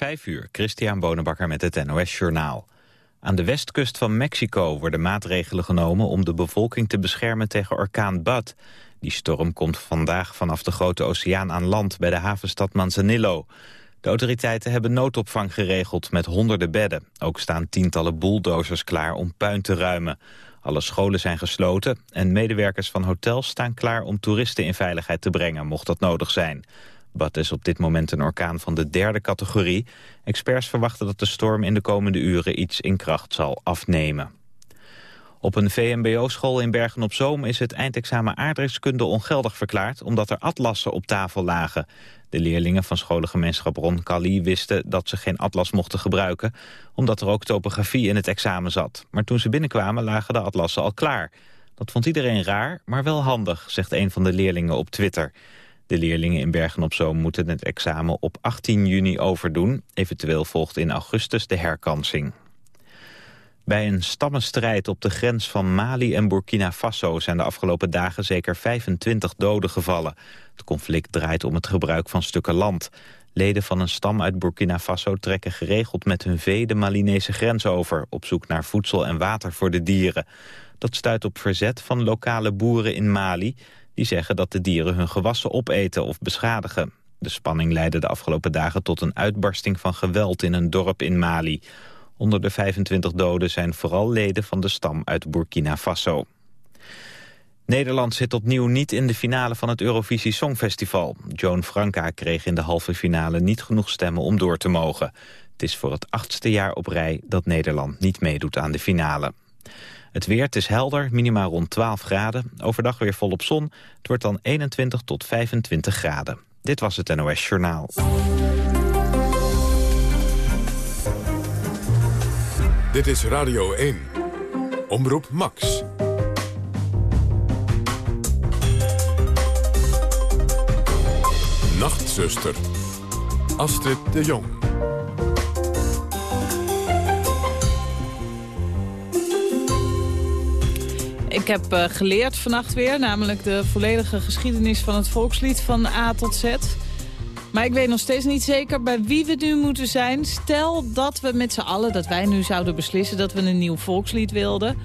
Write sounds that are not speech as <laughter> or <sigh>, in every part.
Vijf uur, Christian Bonenbakker met het NOS Journaal. Aan de westkust van Mexico worden maatregelen genomen om de bevolking te beschermen tegen orkaan Bud. Die storm komt vandaag vanaf de Grote Oceaan aan land bij de havenstad Manzanillo. De autoriteiten hebben noodopvang geregeld met honderden bedden. Ook staan tientallen bulldozers klaar om puin te ruimen. Alle scholen zijn gesloten en medewerkers van hotels staan klaar om toeristen in veiligheid te brengen, mocht dat nodig zijn. Bad is op dit moment een orkaan van de derde categorie. Experts verwachten dat de storm in de komende uren iets in kracht zal afnemen. Op een VMBO-school in Bergen-op-Zoom is het eindexamen aardrijkskunde ongeldig verklaard... omdat er atlassen op tafel lagen. De leerlingen van scholengemeenschap Roncalli wisten dat ze geen atlas mochten gebruiken... omdat er ook topografie in het examen zat. Maar toen ze binnenkwamen lagen de atlassen al klaar. Dat vond iedereen raar, maar wel handig, zegt een van de leerlingen op Twitter. De leerlingen in Bergen-op-Zoom moeten het examen op 18 juni overdoen. Eventueel volgt in augustus de herkansing. Bij een stammenstrijd op de grens van Mali en Burkina Faso zijn de afgelopen dagen zeker 25 doden gevallen. Het conflict draait om het gebruik van stukken land. Leden van een stam uit Burkina Faso trekken geregeld met hun vee de Malinese grens over, op zoek naar voedsel en water voor de dieren. Dat stuit op verzet van lokale boeren in Mali, die zeggen dat de dieren hun gewassen opeten of beschadigen. De spanning leidde de afgelopen dagen tot een uitbarsting van geweld in een dorp in Mali. Onder de 25 doden zijn vooral leden van de stam uit Burkina Faso. Nederland zit opnieuw niet in de finale van het Eurovisie Songfestival. Joan Franka kreeg in de halve finale niet genoeg stemmen om door te mogen. Het is voor het achtste jaar op rij dat Nederland niet meedoet aan de finale. Het weer, het is helder, minimaal rond 12 graden. Overdag weer volop zon. Het wordt dan 21 tot 25 graden. Dit was het NOS Journaal. Dit is Radio 1. Omroep Max. Nachtzuster. Astrid de Jong. Ik heb uh, geleerd vannacht weer, namelijk de volledige geschiedenis van het volkslied van A tot Z. Maar ik weet nog steeds niet zeker bij wie we nu moeten zijn. Stel dat we met z'n allen, dat wij nu zouden beslissen dat we een nieuw volkslied wilden.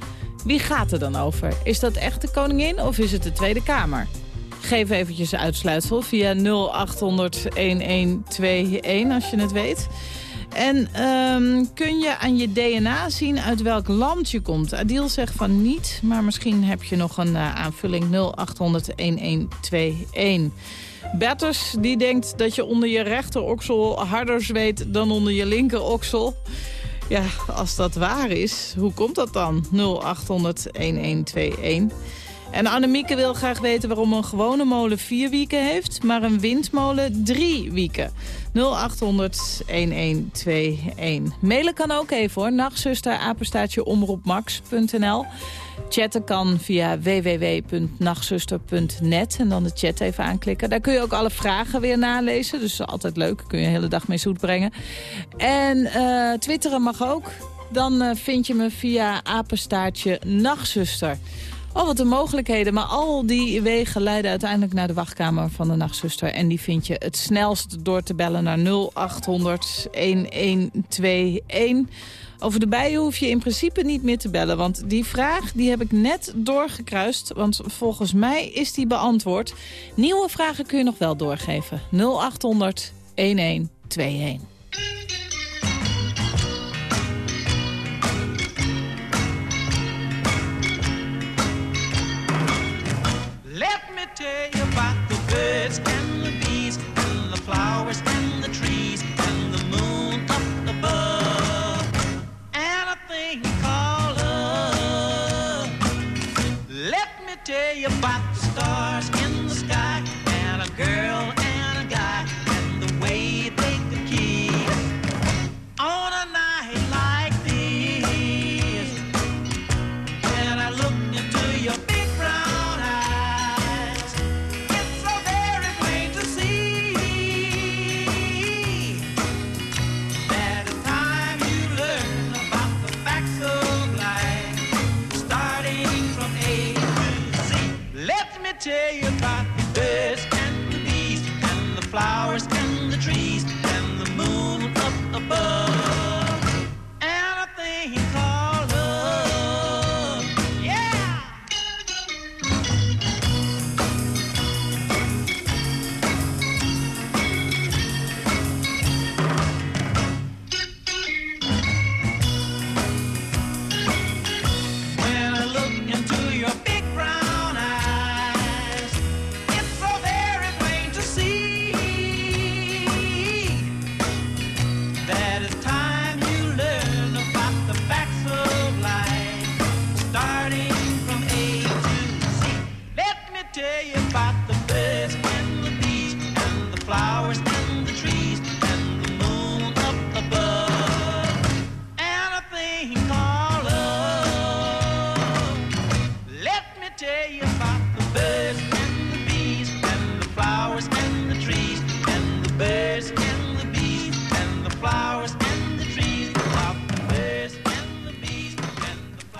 Wie gaat er dan over? Is dat echt de koningin of is het de Tweede Kamer? Geef eventjes uitsluitsel via 0800-1121 als je het weet. En um, kun je aan je DNA zien uit welk land je komt? Adil zegt van niet, maar misschien heb je nog een uh, aanvulling 0800-1121. Betters die denkt dat je onder je rechteroksel harder zweet dan onder je linkeroksel. Ja, als dat waar is, hoe komt dat dan? 0800-1121. En Annemieke wil graag weten waarom een gewone molen vier wieken heeft... maar een windmolen drie wieken. 0800-1121. Mailen kan ook even hoor. Nachtzuster, apenstaatje, omroepmax.nl. Chatten kan via www.nachtzuster.net. En dan de chat even aanklikken. Daar kun je ook alle vragen weer nalezen. Dus altijd leuk. Kun je de hele dag mee zoet brengen. En uh, twitteren mag ook. Dan uh, vind je me via apenstaartje Nachtzuster. Oh, wat de mogelijkheden. Maar al die wegen leiden uiteindelijk naar de wachtkamer van de nachtzuster. En die vind je het snelst door te bellen naar 0800 1121. Over de bijen hoef je in principe niet meer te bellen. Want die vraag die heb ik net doorgekruist. Want volgens mij is die beantwoord. Nieuwe vragen kun je nog wel doorgeven. 0800 1121. About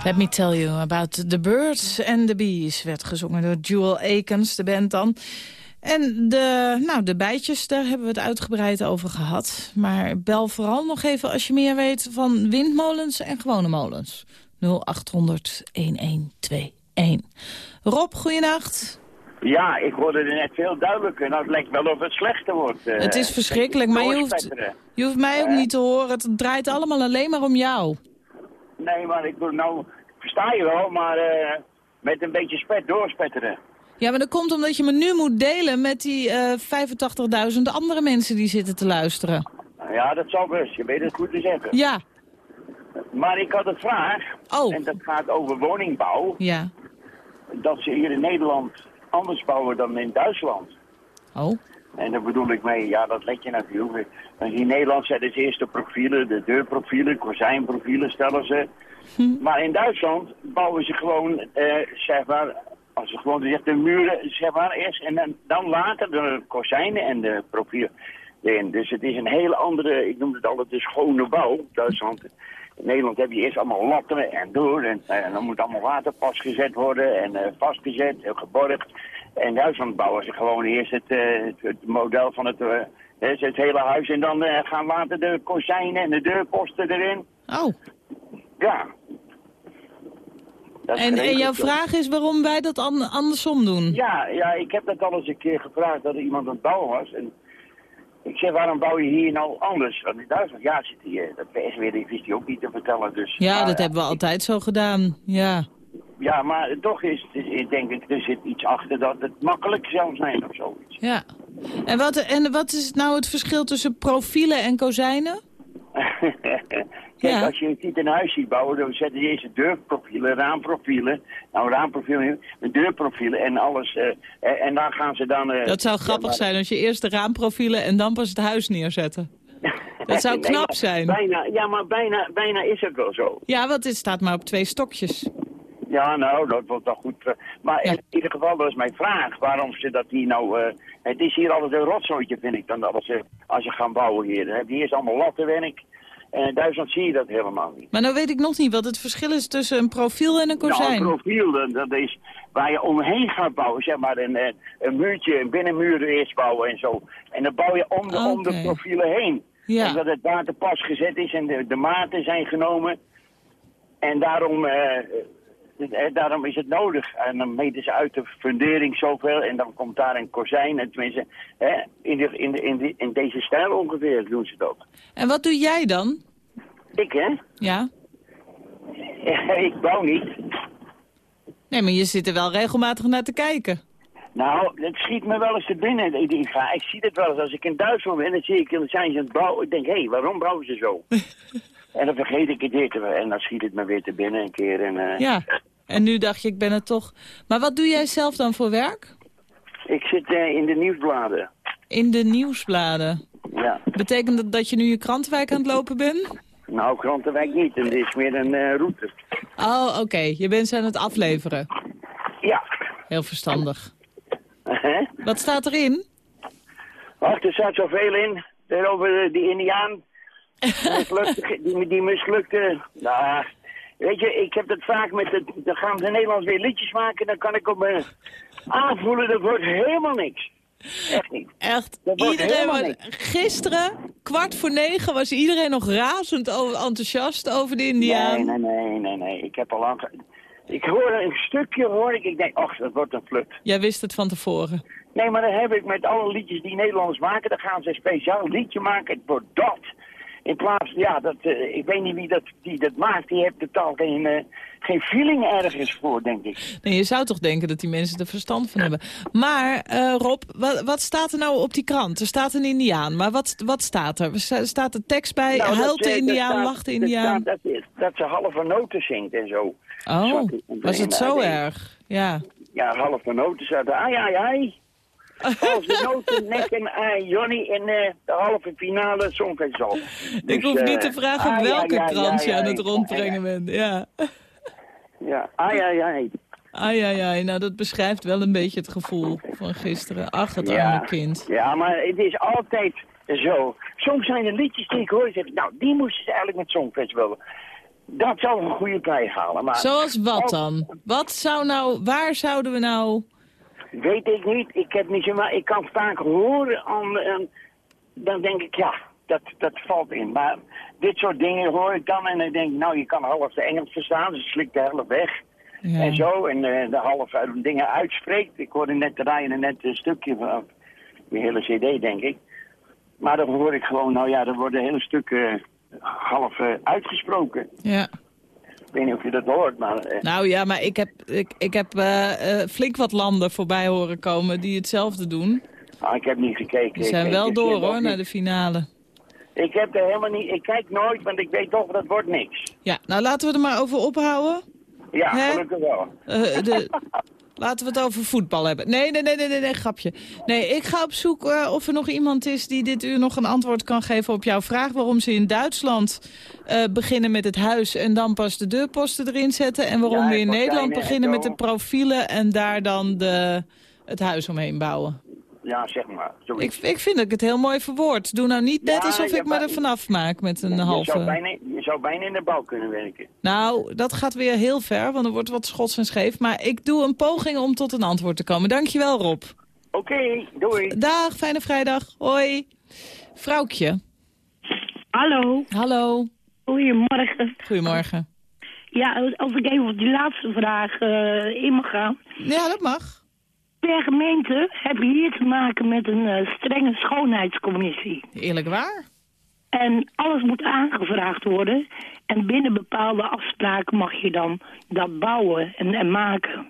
Let me tell you about the birds and the bees. Werd gezongen door Jewel Akins, de band dan. En de, nou, de bijtjes, daar hebben we het uitgebreid over gehad. Maar bel vooral nog even als je meer weet van windmolens en gewone molens. 0800 1121. Rob, goeienacht. Ja, ik hoorde er net veel duidelijker. Nou, het lijkt wel of het slechter wordt. eh. Het is verschrikkelijk, maar je hoeft, Doorspetteren. je hoeft mij ook niet te horen. Het draait allemaal alleen maar om jou. Nee, maar ik bedoel, nou, versta je wel, maar eh, met een beetje spet doorspetteren. Ja, maar dat komt omdat je me nu moet delen met die eh 85.000 andere mensen die zitten te luisteren. Nou Ja, dat zal best. Je weet het goed te zeggen. Ja. Maar ik had een vraag. Oh. En dat gaat over woningbouw. Ja. Dat ze hier in Nederland anders bouwen dan in Duitsland. Oh. En daar bedoel ik mee, ja, dat let je natuurlijk. Want in Nederland zetten ze eerst de profielen, de deurprofielen, kozijnprofielen stellen ze. Maar in Duitsland bouwen ze gewoon, eh, zeg maar, als ze gewoon zegt, de muren, zeg maar, eerst. En dan, dan later de kozijnen en de profielen erin. Dus het is een hele andere, ik noem het altijd de schone bouw, Duitsland. In Nederland heb je eerst allemaal latten en door. En, eh, dan moet allemaal waterpas gezet worden en eh, vastgezet en geborgd. En in Duitsland bouwen ze gewoon eerst het, het, model van het, eh, het, hele huis. En dan gaan later de kozijnen en de deurposten erin. Oh. Ja. Dat En, en jouw vraag is waarom wij dat an- andersom doen? Ja, ja, ik heb dat al eens een keer gevraagd dat er iemand aan het bouwen was. En ik zeg, waarom bouw je hier nou anders dan in Duitsland? Ja, zit hier, dat PSW die wist hij ook niet te vertellen. Dus, Ja, maar, dat hebben we ik- altijd zo gedaan. Ja. Ja, maar toch is, is denk ik, er zit iets achter dat het makkelijk zou zijn of zoiets. Ja. En wat, en wat is nou het verschil tussen profielen en kozijnen? <laughs> Kijk, Ja. als je ziet een huis ziet bouwen, dan zetten je eerst de deurprofielen, raamprofielen. Nou, raamprofielen, de deurprofielen en alles. eh, eh, en dan gaan ze dan... eh, Dat zou ja, grappig maar- zijn als je eerst de raamprofielen en dan pas het huis neerzetten. <laughs> Dat zou knap zijn. Bijna, ja, maar bijna, bijna is het wel zo. Ja, want het staat maar op twee stokjes. Ja, nou, dat wordt wel goed. Maar Ja. in ieder geval, dat is mijn vraag. Waarom ze dat hier nou... het is hier altijd een rotzooitje, vind ik, dan dat als ze, als ze gaan bouwen hier. Dan heb je eerst allemaal lattenwerk. En in Duitsland zie je dat helemaal niet. Maar nou weet ik nog niet wat het verschil is tussen een profiel en een Nou, kozijn. een profiel, dat, dat is waar je omheen gaat bouwen. Zeg maar een, eh, een muurtje, een binnenmuur eerst bouwen en zo. En dan bouw je om de, om de profielen heen. Ja. En dat het waterpas gezet is en de, de maten zijn genomen. En daarom, eh, eh, daarom is het nodig. En dan meten ze uit de fundering zoveel en dan komt daar een kozijn. En tenminste, hè, in, de, in, de, in, de, in deze stijl ongeveer doen ze het ook. En wat doe jij dan? Ik hè? Ja? <laughs> ik bouw niet. Nee, maar je zit er wel regelmatig naar te kijken. Nou, het schiet me wel eens te binnen. Ik, ik, ga- ik zie het wel eens als ik in Duitsland ben, dan zie ik, dan zijn ze aan het bouwen. Ik denk, hé, hey, waarom bouwen ze zo? <laughs> en dan vergeet ik het weer te, en dan schiet het me weer te binnen een keer. En, eh, Ja. En nu dacht je, ik ben het toch. Maar wat doe jij zelf dan voor werk? Ik zit eh, in de nieuwsbladen. In de nieuwsbladen. Ja. Betekent dat dat je nu je krantenwijk aan het lopen bent? Nou, Krantenwijk niet. Het is meer een eh, route. Oh, oké. Je bent ze aan het afleveren. Ja. Heel verstandig. Wat staat erin? Ach, er staat zoveel in. Er over eh, die Indiaan. Die mislukte. Die, die mislukte. Nou, weet je, ik heb dat vaak met het. Dan gaan ze Nederlands weer liedjes maken. Dan kan ik op me aanvoelen. Dat wordt helemaal niks. Echt niet. Echt, iedereen was, gisteren, kwart voor negen, was iedereen nog razend over, enthousiast over de Indiaan. Nee, nee, nee, nee, nee. Ik heb al lang. Ik hoor een stukje, hoor ik. Ik denk, ach, dat wordt een flut. Jij wist het van tevoren. Nee, maar dan heb ik met alle liedjes die Nederlanders maken, dan gaan ze een speciaal liedje maken. Het wordt dat. In plaats, ja, dat, eh, ik weet niet wie dat, die dat maakt. Die heeft totaal geen, eh, geen feeling ergens voor, denk ik. Nee, je zou toch denken dat die mensen er verstand van hebben. Maar eh, Rob, wat, wat staat er nou op die krant? Er staat een Indiaan, maar wat, wat staat er? Sta- Staat er tekst bij? Nou, dat, Huilt de Indiaan, dat lacht de dat Indiaan? staat Dat, dat ze halve noten zingt en zo. Oh, was het zo eh, erg? Ja. Ja, halve noten zaten. Ai, ai, ai. Als de noten nekken aan Johnny in eh, de halve finale Songfestival. Ik Dus, hoef niet eh, te vragen ai, welke krant je aan het rondbrengen bent. Ja. Ja, ai, ai, ai. Ai, ai, ai. Nou, dat beschrijft wel een beetje het gevoel van gisteren. Ach, het Ja. arme kind. Ja, maar het is altijd zo. Soms zijn er liedjes die ik hoor en zeg ik, nou, die moesten ze eigenlijk met Songfestival Dat zou een goede prijs halen. Maar Zoals wat dan? Wat zou nou, waar zouden we nou... Weet ik niet. Ik heb niet zo, maar ik kan vaak horen aan, en dan denk ik, ja, dat, dat valt in. Maar dit soort dingen hoor ik dan en dan denk ik, nou, je kan half de Engels verstaan, dus slikt de helft weg. Ja. En zo, en eh, de half uit dingen uitspreekt. Ik hoorde net rijden net een stukje van die hele cd, denk ik. Maar dan hoor ik gewoon, nou ja, er worden hele stukken half eh, uitgesproken. Ja. Ik weet niet of je dat hoort, maar... eh, Nou ja, maar ik heb, ik, ik heb eh, eh, flink wat landen voorbij horen komen die hetzelfde doen. ah, ik heb niet gekeken. Ik- zijn ik- wel ik door hoor, naar de finale. Ik heb er helemaal niet... Ik kijk nooit, want ik weet toch, dat wordt niks. Ja, nou laten we er maar over ophouden. Ja, Hè? gelukkig wel. De, <laughs> laten we het over voetbal hebben. Nee, nee, nee, nee, nee, nee grapje. Nee, ik ga op zoek eh, of er nog iemand is die dit uur nog een antwoord kan geven op jouw vraag. Waarom ze in Duitsland eh, beginnen met het huis en dan pas de deurposten erin zetten. En waarom Ja, we in Nederland en beginnen met de profielen en daar dan de, het huis omheen bouwen. Ja, zeg maar. Ik, ik vind dat ik het heel mooi verwoord. Doe nou niet net Ja, alsof ja, ik me maar- er vanaf maak met een je, zou halve... bijna, je zou bijna in de bouw kunnen werken. Nou, dat gaat weer heel ver, want er wordt wat schots en scheef. Maar ik doe een poging om tot een antwoord te komen. Dankjewel, Rob. Oké, doei. Dag, fijne vrijdag. Hoi. Vrouwtje. Hallo, Hallo. goedemorgen. Goedemorgen. Ja, als ik even op die laatste vraag eh, in mag gaan. Ja, dat mag. Per gemeente heb je hier te maken met een eh, strenge schoonheidscommissie. Eerlijk waar. En alles moet aangevraagd worden. En binnen bepaalde afspraken mag je dan dat bouwen en, en maken.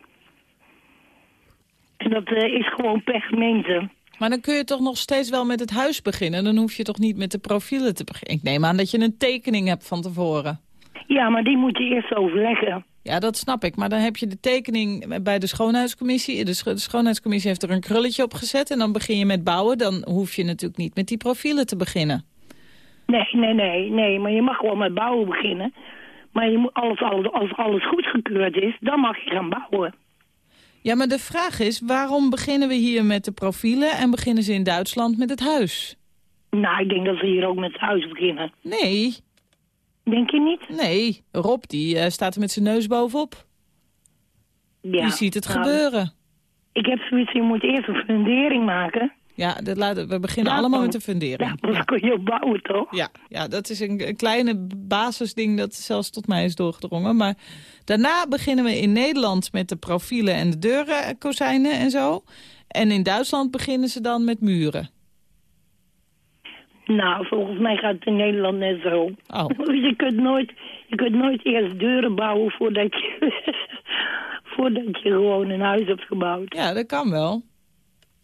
En dat eh, is gewoon per gemeente. Maar dan kun je toch nog steeds wel met het huis beginnen. Dan hoef je toch niet met de profielen te beginnen. Ik neem aan dat je een tekening hebt van tevoren. Ja, maar die moet je eerst overleggen. Ja, dat snap ik. Maar dan heb je de tekening bij de schoonheidscommissie. De, scho- de schoonheidscommissie heeft er een krulletje op gezet. En dan begin je met bouwen. Dan hoef je natuurlijk niet met die profielen te beginnen. Nee, nee, nee, nee. Maar je mag gewoon met bouwen beginnen. Maar je moet alles, alles, als alles goedgekeurd is, dan mag je gaan bouwen. Ja, maar de vraag is, waarom beginnen we hier met de profielen... en beginnen ze in Duitsland met het huis? Nou, ik denk dat ze hier ook met het huis beginnen. Nee, Denk je niet? nee. Rob, die eh, staat er met zijn neus bovenop. Ja. Die ziet het Nou, gebeuren. Ik heb zoiets, je moet eerst een fundering maken. Ja, dat laten, we beginnen Ja, allemaal dan- met de fundering. Ja, dan kun je op bouwen, toch? Ja, ja, dat is een, een kleine basisding dat zelfs tot mij is doorgedrongen. Maar daarna beginnen we in Nederland met de profielen en de deuren, eh, kozijnen en zo. En in Duitsland beginnen ze dan met muren. Nou, volgens mij gaat het in Nederland net zo. Oh. <laughs> Dus je kunt nooit, je kunt nooit eerst deuren bouwen voordat je, <laughs> voordat je gewoon een huis hebt gebouwd. Ja, dat kan wel.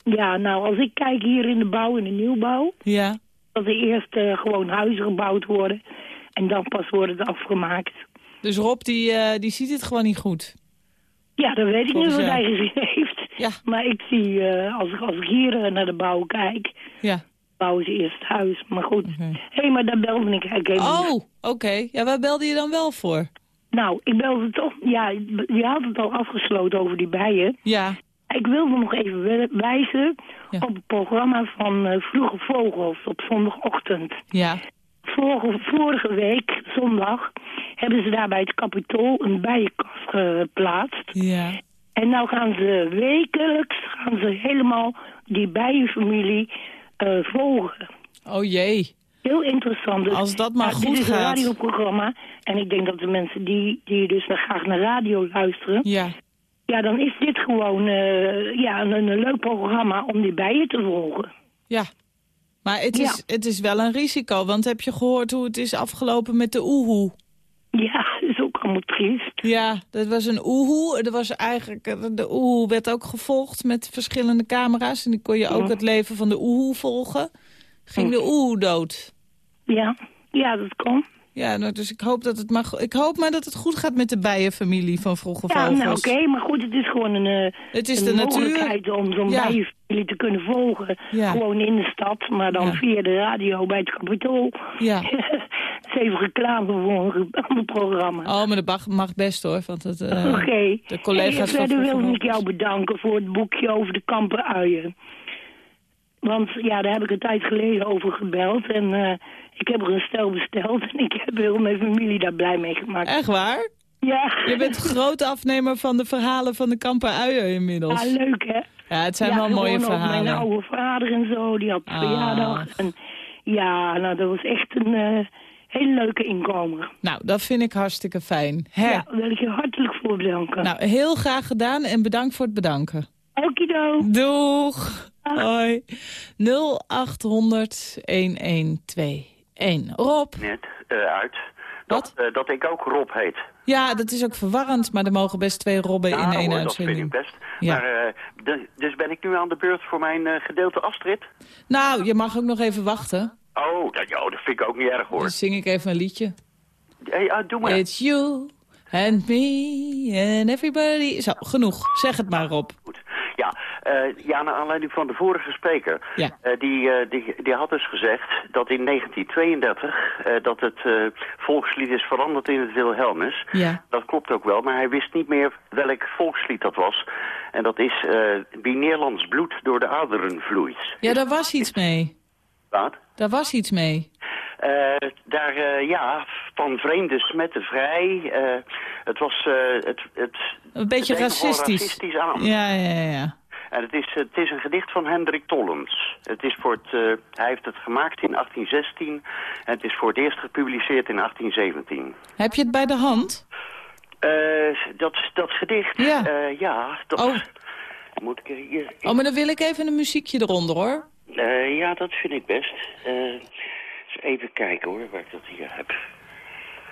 Ja, nou, als ik kijk hier in de bouw, in de nieuwbouw, Ja, dat er eerst eh, gewoon huizen gebouwd worden en dan pas worden ze afgemaakt. dus Rob die, eh, die ziet het gewoon niet goed. Ja, dat weet ik niet wat hij gezien heeft. Ja. Maar ik zie, eh, als, ik, als ik hier naar de bouw kijk, Ja. Bouwen ze eerst huis. Maar goed, hé, Oké. hey, maar daar belde ik eigenlijk helemaal. Oh, oké. Ja, waar belde je dan wel voor? Nou, ik belde toch, ja, je had het al afgesloten over die bijen. Ja, Ik wilde nog even wijzen Ja. op het programma van eh, Vroege Vogels op zondagochtend. ja. Vorige, vorige week, zondag, hebben ze daar bij het Capitool een bijenkast geplaatst. Ja. En nou gaan ze wekelijks gaan ze helemaal die bijenfamilie eh, volgen. Oh jee. Heel interessant. Dus, Als dat maar goed Dit is een radioprogramma. En ik denk dat de mensen die, die dus graag naar radio luisteren... Ja. Ja, dan is dit gewoon eh, ja, een, een leuk programma om die bijen te volgen. Ja. Maar het Ja. is, het is wel een risico, want heb je gehoord hoe het is afgelopen met de oehoe? Ja, dat triest. Ja, was een oehoe. Er was eigenlijk, eh, de oehoe werd ook gevolgd met verschillende camera's. En die kon je ook het leven van de oehoe volgen. Ging de oehoe dood. Ja, ja dat kan. Ja, nou, dus ik hoop, dat het maar, go- ik hoop maar dat het goed gaat met de bijenfamilie van Vroege Ja, Vogels. nou oké, maar goed, het is gewoon een, eh, Het is een de natuur. mogelijkheid om zo'n Ja. bijenfamilie te kunnen volgen. Ja. Gewoon in de stad, maar dan Ja. via de radio bij het Capitool. Ja. <laughs> Het is even reclame voor een programma. Oh, maar dat mag, mag best hoor. Want het, eh, Oké. De collega's Hey, verder wil ik jou bedanken voor het boekje over de kampenuien. Want ja, daar heb ik een tijd geleden over gebeld. En eh, Ik heb er een stel besteld en ik heb heel mijn familie daar blij mee gemaakt. Echt waar? Ja. Je bent grote afnemer van de verhalen van de kamper uien inmiddels. Ja, leuk hè? Ja, het zijn ja, wel mooie verhalen. mijn oude vader en zo, die had Ah. verjaardag. En ja, nou dat was echt een eh, hele leuke inkomer. Nou, dat vind ik hartstikke fijn. Hè? Ja, daar wil ik je hartelijk voor bedanken. Nou, heel graag gedaan en bedankt voor het bedanken. Okido. Doeg! Hoi. 0800 1121. Rob? net eh, uit. Wat? Dat, eh, dat ik ook Rob heet. Ja, dat is ook verwarrend, maar er mogen best twee Robben in Ja, één hoor, dat vind ik uitzending. best. Ja. Maar, de- dus ben ik nu aan de beurt voor mijn gedeelte Astrid? Nou, je mag ook nog even wachten. Oh, dat, ja, dat vind ik ook niet erg hoor. Dan zing ik even een liedje. Hey, ah, doe maar. It's you and me and everybody. Zo, genoeg. Zeg het maar, Rob. Ja, eh, ja, naar aanleiding van de vorige spreker. Ja. Eh, die, eh, die, die had dus gezegd dat in 1932 eh, dat het volkslied is veranderd in het Wilhelmus. Ja. Dat klopt ook wel, maar hij wist niet meer welk volkslied dat was. En dat is wie Nederlands bloed door de aderen vloeit. Ja, daar was iets mee. Wat? Daar was iets mee. Daar, ja, van vreemde smetten vrij. Het was het, het, het Een beetje racistisch. racistisch aan. Ja, ja, ja. En het is, het is een gedicht van Hendrik Tollens. Het is voor het, eh, hij heeft het gemaakt in 1816 en het is voor het eerst gepubliceerd in 1817. Heb je het bij de hand? Eh, dat, dat gedicht, Ja. eh, ja, dat Oh. moet ik hier... Oh, maar dan wil ik even een muziekje eronder, hoor. Ja, dat vind ik best. Even kijken hoor, waar ik dat hier heb.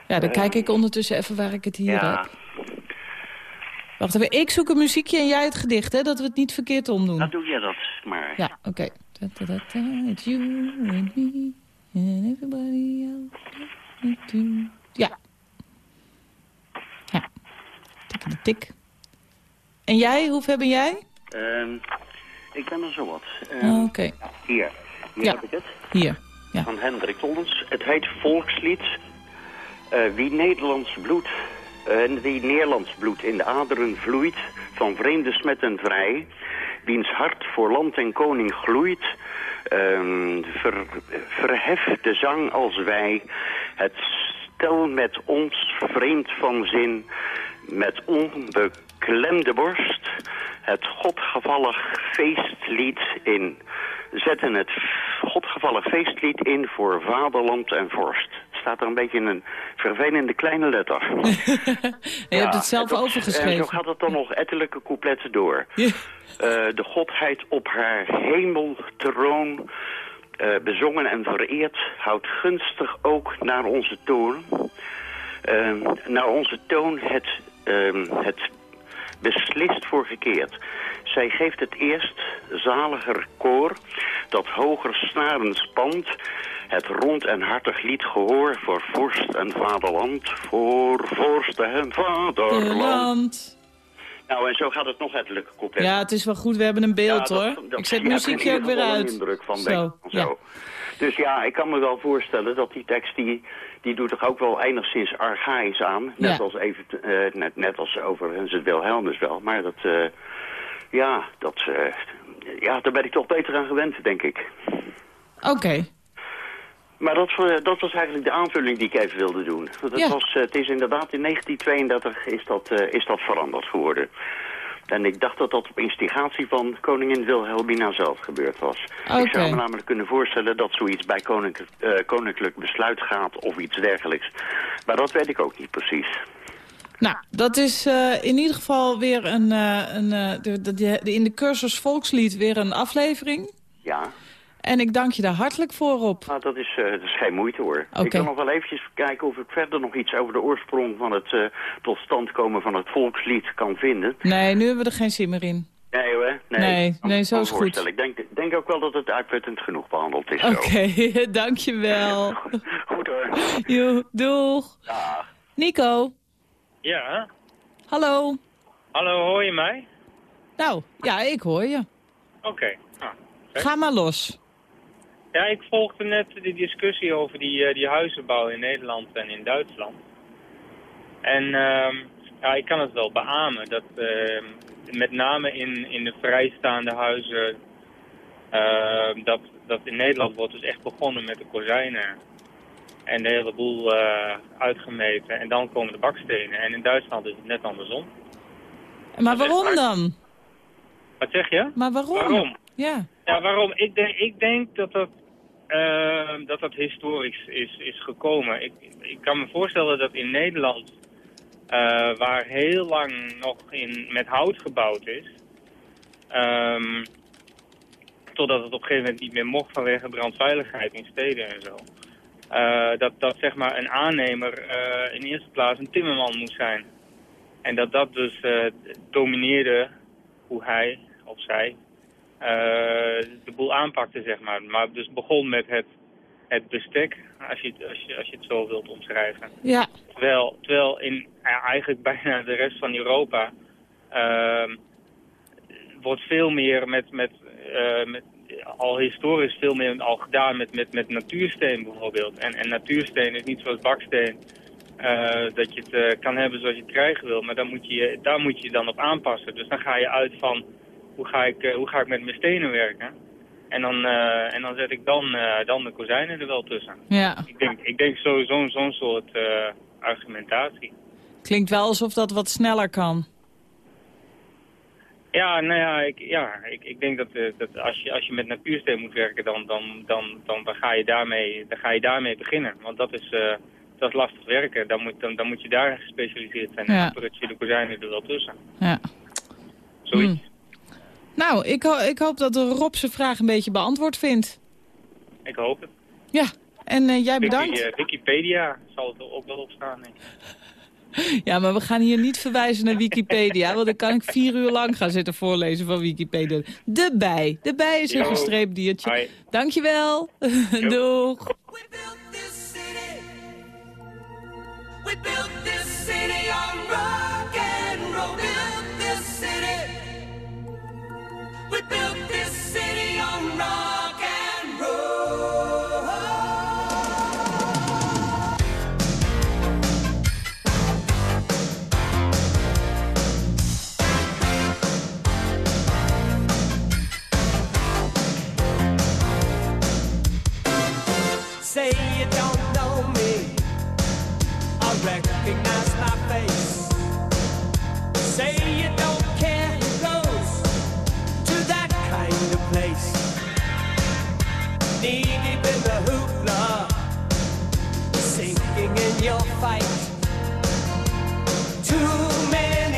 Ja, dan kijk ik ondertussen even waar ik het hier ja, heb. Wacht even, ik zoek een muziekje en jij het gedicht, hè? Dat we het niet verkeerd omdoen. dan doe je dat maar. Ja, oké. It's you and me and everybody else. Ja. Ja. Tik en tik. En jij, hoeveel ben jij? Ehm, ik ben er zo wat. Oh, Ehm, Oké, Hier, hier Ja. heb ik het. hier. Ja. van Hendrik Tollens. Het heet Volkslied. Eh, wie Nederlands bloed en wie Nederlands bloed in de aderen vloeit, van vreemde smetten vrij, wiens hart voor land en koning gloeit, ehm, ver, verhef de zang als wij, het stel met ons vreemd van zin, met onbeklemde borst, het godgevallig feestlied in. Zetten het godgevallig feestlied in voor vaderland en vorst. Staat er een beetje in een vervelende kleine letter. <laughs> Je hebt het zelf overgeschreven. En zo gaat het dan nog ettelijke coupletten door. <laughs> Eh, de godheid op haar hemeltroon, eh bezongen en vereerd, houdt gunstig ook naar onze toon. Eh, naar onze toon het, ehm, het beslist voor gekeerd. Zij geeft het eerst zaliger koor, dat hoger snaren spant, het rond en hartig lied gehoor voor vorst en vaderland, voor vorst en vaderland. Land. Nou, en zo gaat het nog ettelijke couplet. Ja, het is wel goed. We hebben een beeld, Ja, dat- hoor. dat- ik zet muziekje ook weer uit. indruk van, Zo, denk ik. ja. Zo. Dus ja, ik kan me wel voorstellen dat die tekst, die, die doet toch ook wel enigszins archaïs aan. Net, Ja. als, even, eh, net, net als overigens het Wilhelmus wel. Maar dat, eh, ja, dat, eh, ja, daar ben ik toch beter aan gewend, denk ik. Oké. Maar dat, dat was eigenlijk de aanvulling die ik even wilde doen. Ja. was, het is inderdaad in 1932 is dat, is dat veranderd geworden. En ik dacht dat dat op instigatie van koningin Wilhelmina zelf gebeurd was. Ik zou me namelijk kunnen voorstellen dat zoiets bij koninklijk, eh, koninklijk besluit gaat of iets dergelijks. Maar dat weet ik ook niet precies. Nou, dat is eh, in ieder geval weer een, eh, een de, de, de- in de cursus Volkslied weer een aflevering. Ja, En ik dank je daar hartelijk voor op. nou, dat, is, eh, dat is geen moeite hoor. Ik wil nog wel eventjes kijken of ik verder nog iets over de oorsprong van het eh, tot stand komen van het volkslied kan vinden. Nee, nu hebben we er geen zin meer in. Nee hoor. Nee, Nee, Kan- nee, zo kan is goed. Ik denk, denk ook wel dat het uitputtend genoeg behandeld is. Oké, <laughs> dank je wel. <laughs> Goed hoor. Joe, doeg. Dag. Nico, Ja, hallo. hallo, hoor je mij? Nou, ja, ik hoor je. Oké. Hè? Ga maar los. Ja, ik volgde net die discussie over die, eh, die huizenbouw in Nederland en in Duitsland. En ehm, ja, ik kan het wel beamen dat ehm, met name in, in de vrijstaande huizen, ehm, dat, dat in Nederland wordt dus echt begonnen met de kozijnen En de hele boel eh, uitgemeten. En dan komen de bakstenen. En in Duitsland is het net andersom. Maar Dat waarom dan? Wat zeg je? Maar waarom? Waarom? Ja. Ja, waarom? Ik denk, ik denk dat, dat, eh, dat dat historisch is, is gekomen. Ik, ik kan me voorstellen dat in Nederland, eh, waar heel lang nog in, met hout gebouwd is, ehm, totdat het op een gegeven moment niet meer mocht vanwege brandveiligheid in steden en zo. eh, dat, dat zeg maar een aannemer eh, in eerste plaats een timmerman moest zijn. En dat dat dus domineerde hoe hij of zij de boel aanpakte, zeg maar. Maar dus begon met het, het bestek, als je, het- als, je, als je het zo wilt omschrijven. Ja. Terwijl, terwijl in eigenlijk <laughs> bijna de rest van Europa ehm, wordt veel meer met, met, eh, met al historisch veel meer al gedaan met, met, met natuursteen bijvoorbeeld. En, en natuursteen is niet zoals baksteen. eh, dat je het eh, kan hebben zoals je het krijgen wil, maar dan moet je, je- daar moet je je dan op aanpassen. Dus dan ga je uit van hoe ga ik, eh, hoe ga ik met mijn stenen werken. En dan, eh, en dan zet ik dan, eh, dan de kozijnen er wel tussen. Ja. Ik denk, ik denk sowieso zo'n soort argumentatie. Klinkt wel alsof dat wat sneller kan. Ja, nou ja, ik, ja, ik, ik denk dat, dat als, je, als je met natuursteen moet werken, dan, dan, dan, dan, dan, ga je daarmee, dan ga je daarmee beginnen. Want dat is, dat is lastig werken. Dan moet, dan, dan moet je daar gespecialiseerd zijn. Ja. En dan je de kozijnen er wel tussen. Ja. Zoiets. Hmm. Nou, ik, ho- ik hoop dat Rob zijn vraag een beetje beantwoord vindt. Ik hoop het. Ja, en eh, jij Wiki, bedankt. eh, Wikipedia zal het er ook wel op staan. denk ik. <laughs> Ja, maar we gaan hier niet verwijzen naar Wikipedia, want dan kan ik vier uur lang gaan zitten voorlezen van Wikipedia. De bij. De bij is een Yo. gestreept diertje. Hi. Dankjewel. <laughs> Doeg. We built this city. We built this city on rock We built this city on rock your fight. Two men.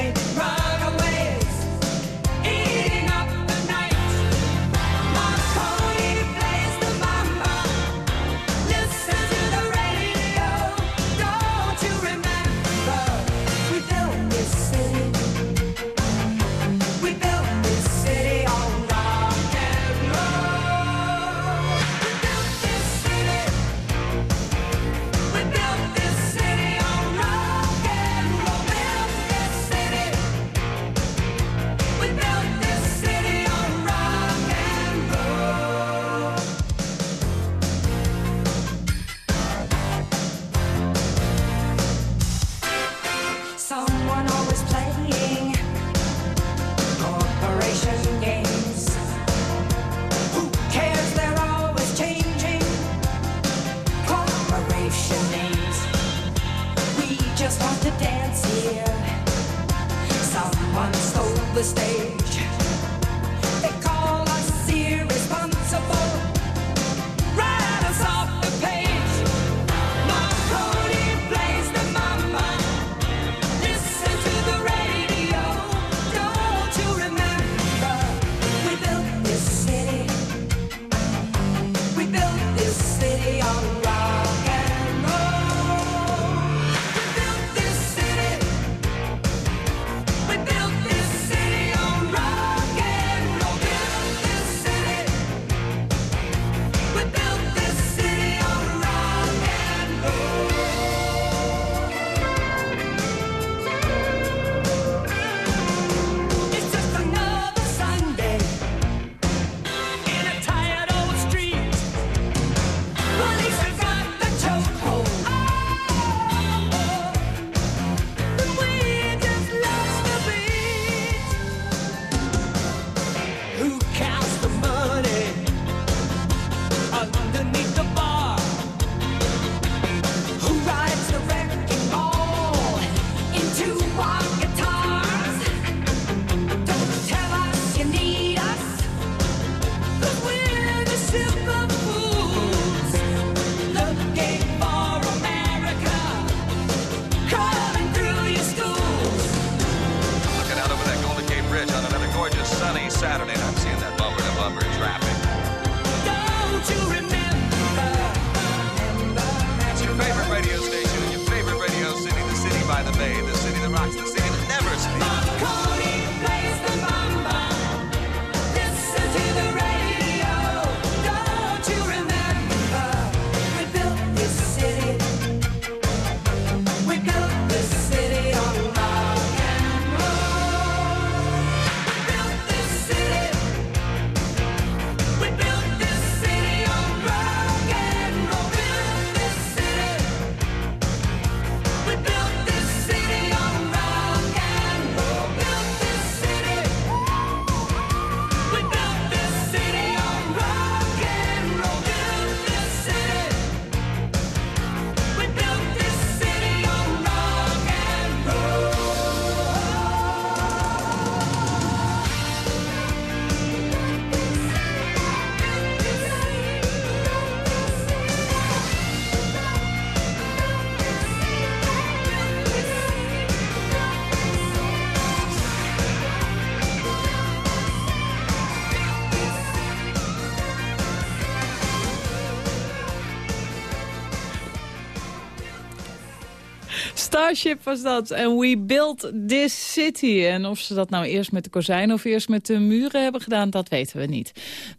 Starship was dat. En we built this city. En of ze dat nou eerst met de kozijnen of eerst met de muren hebben gedaan, dat weten we niet. 0800-1121.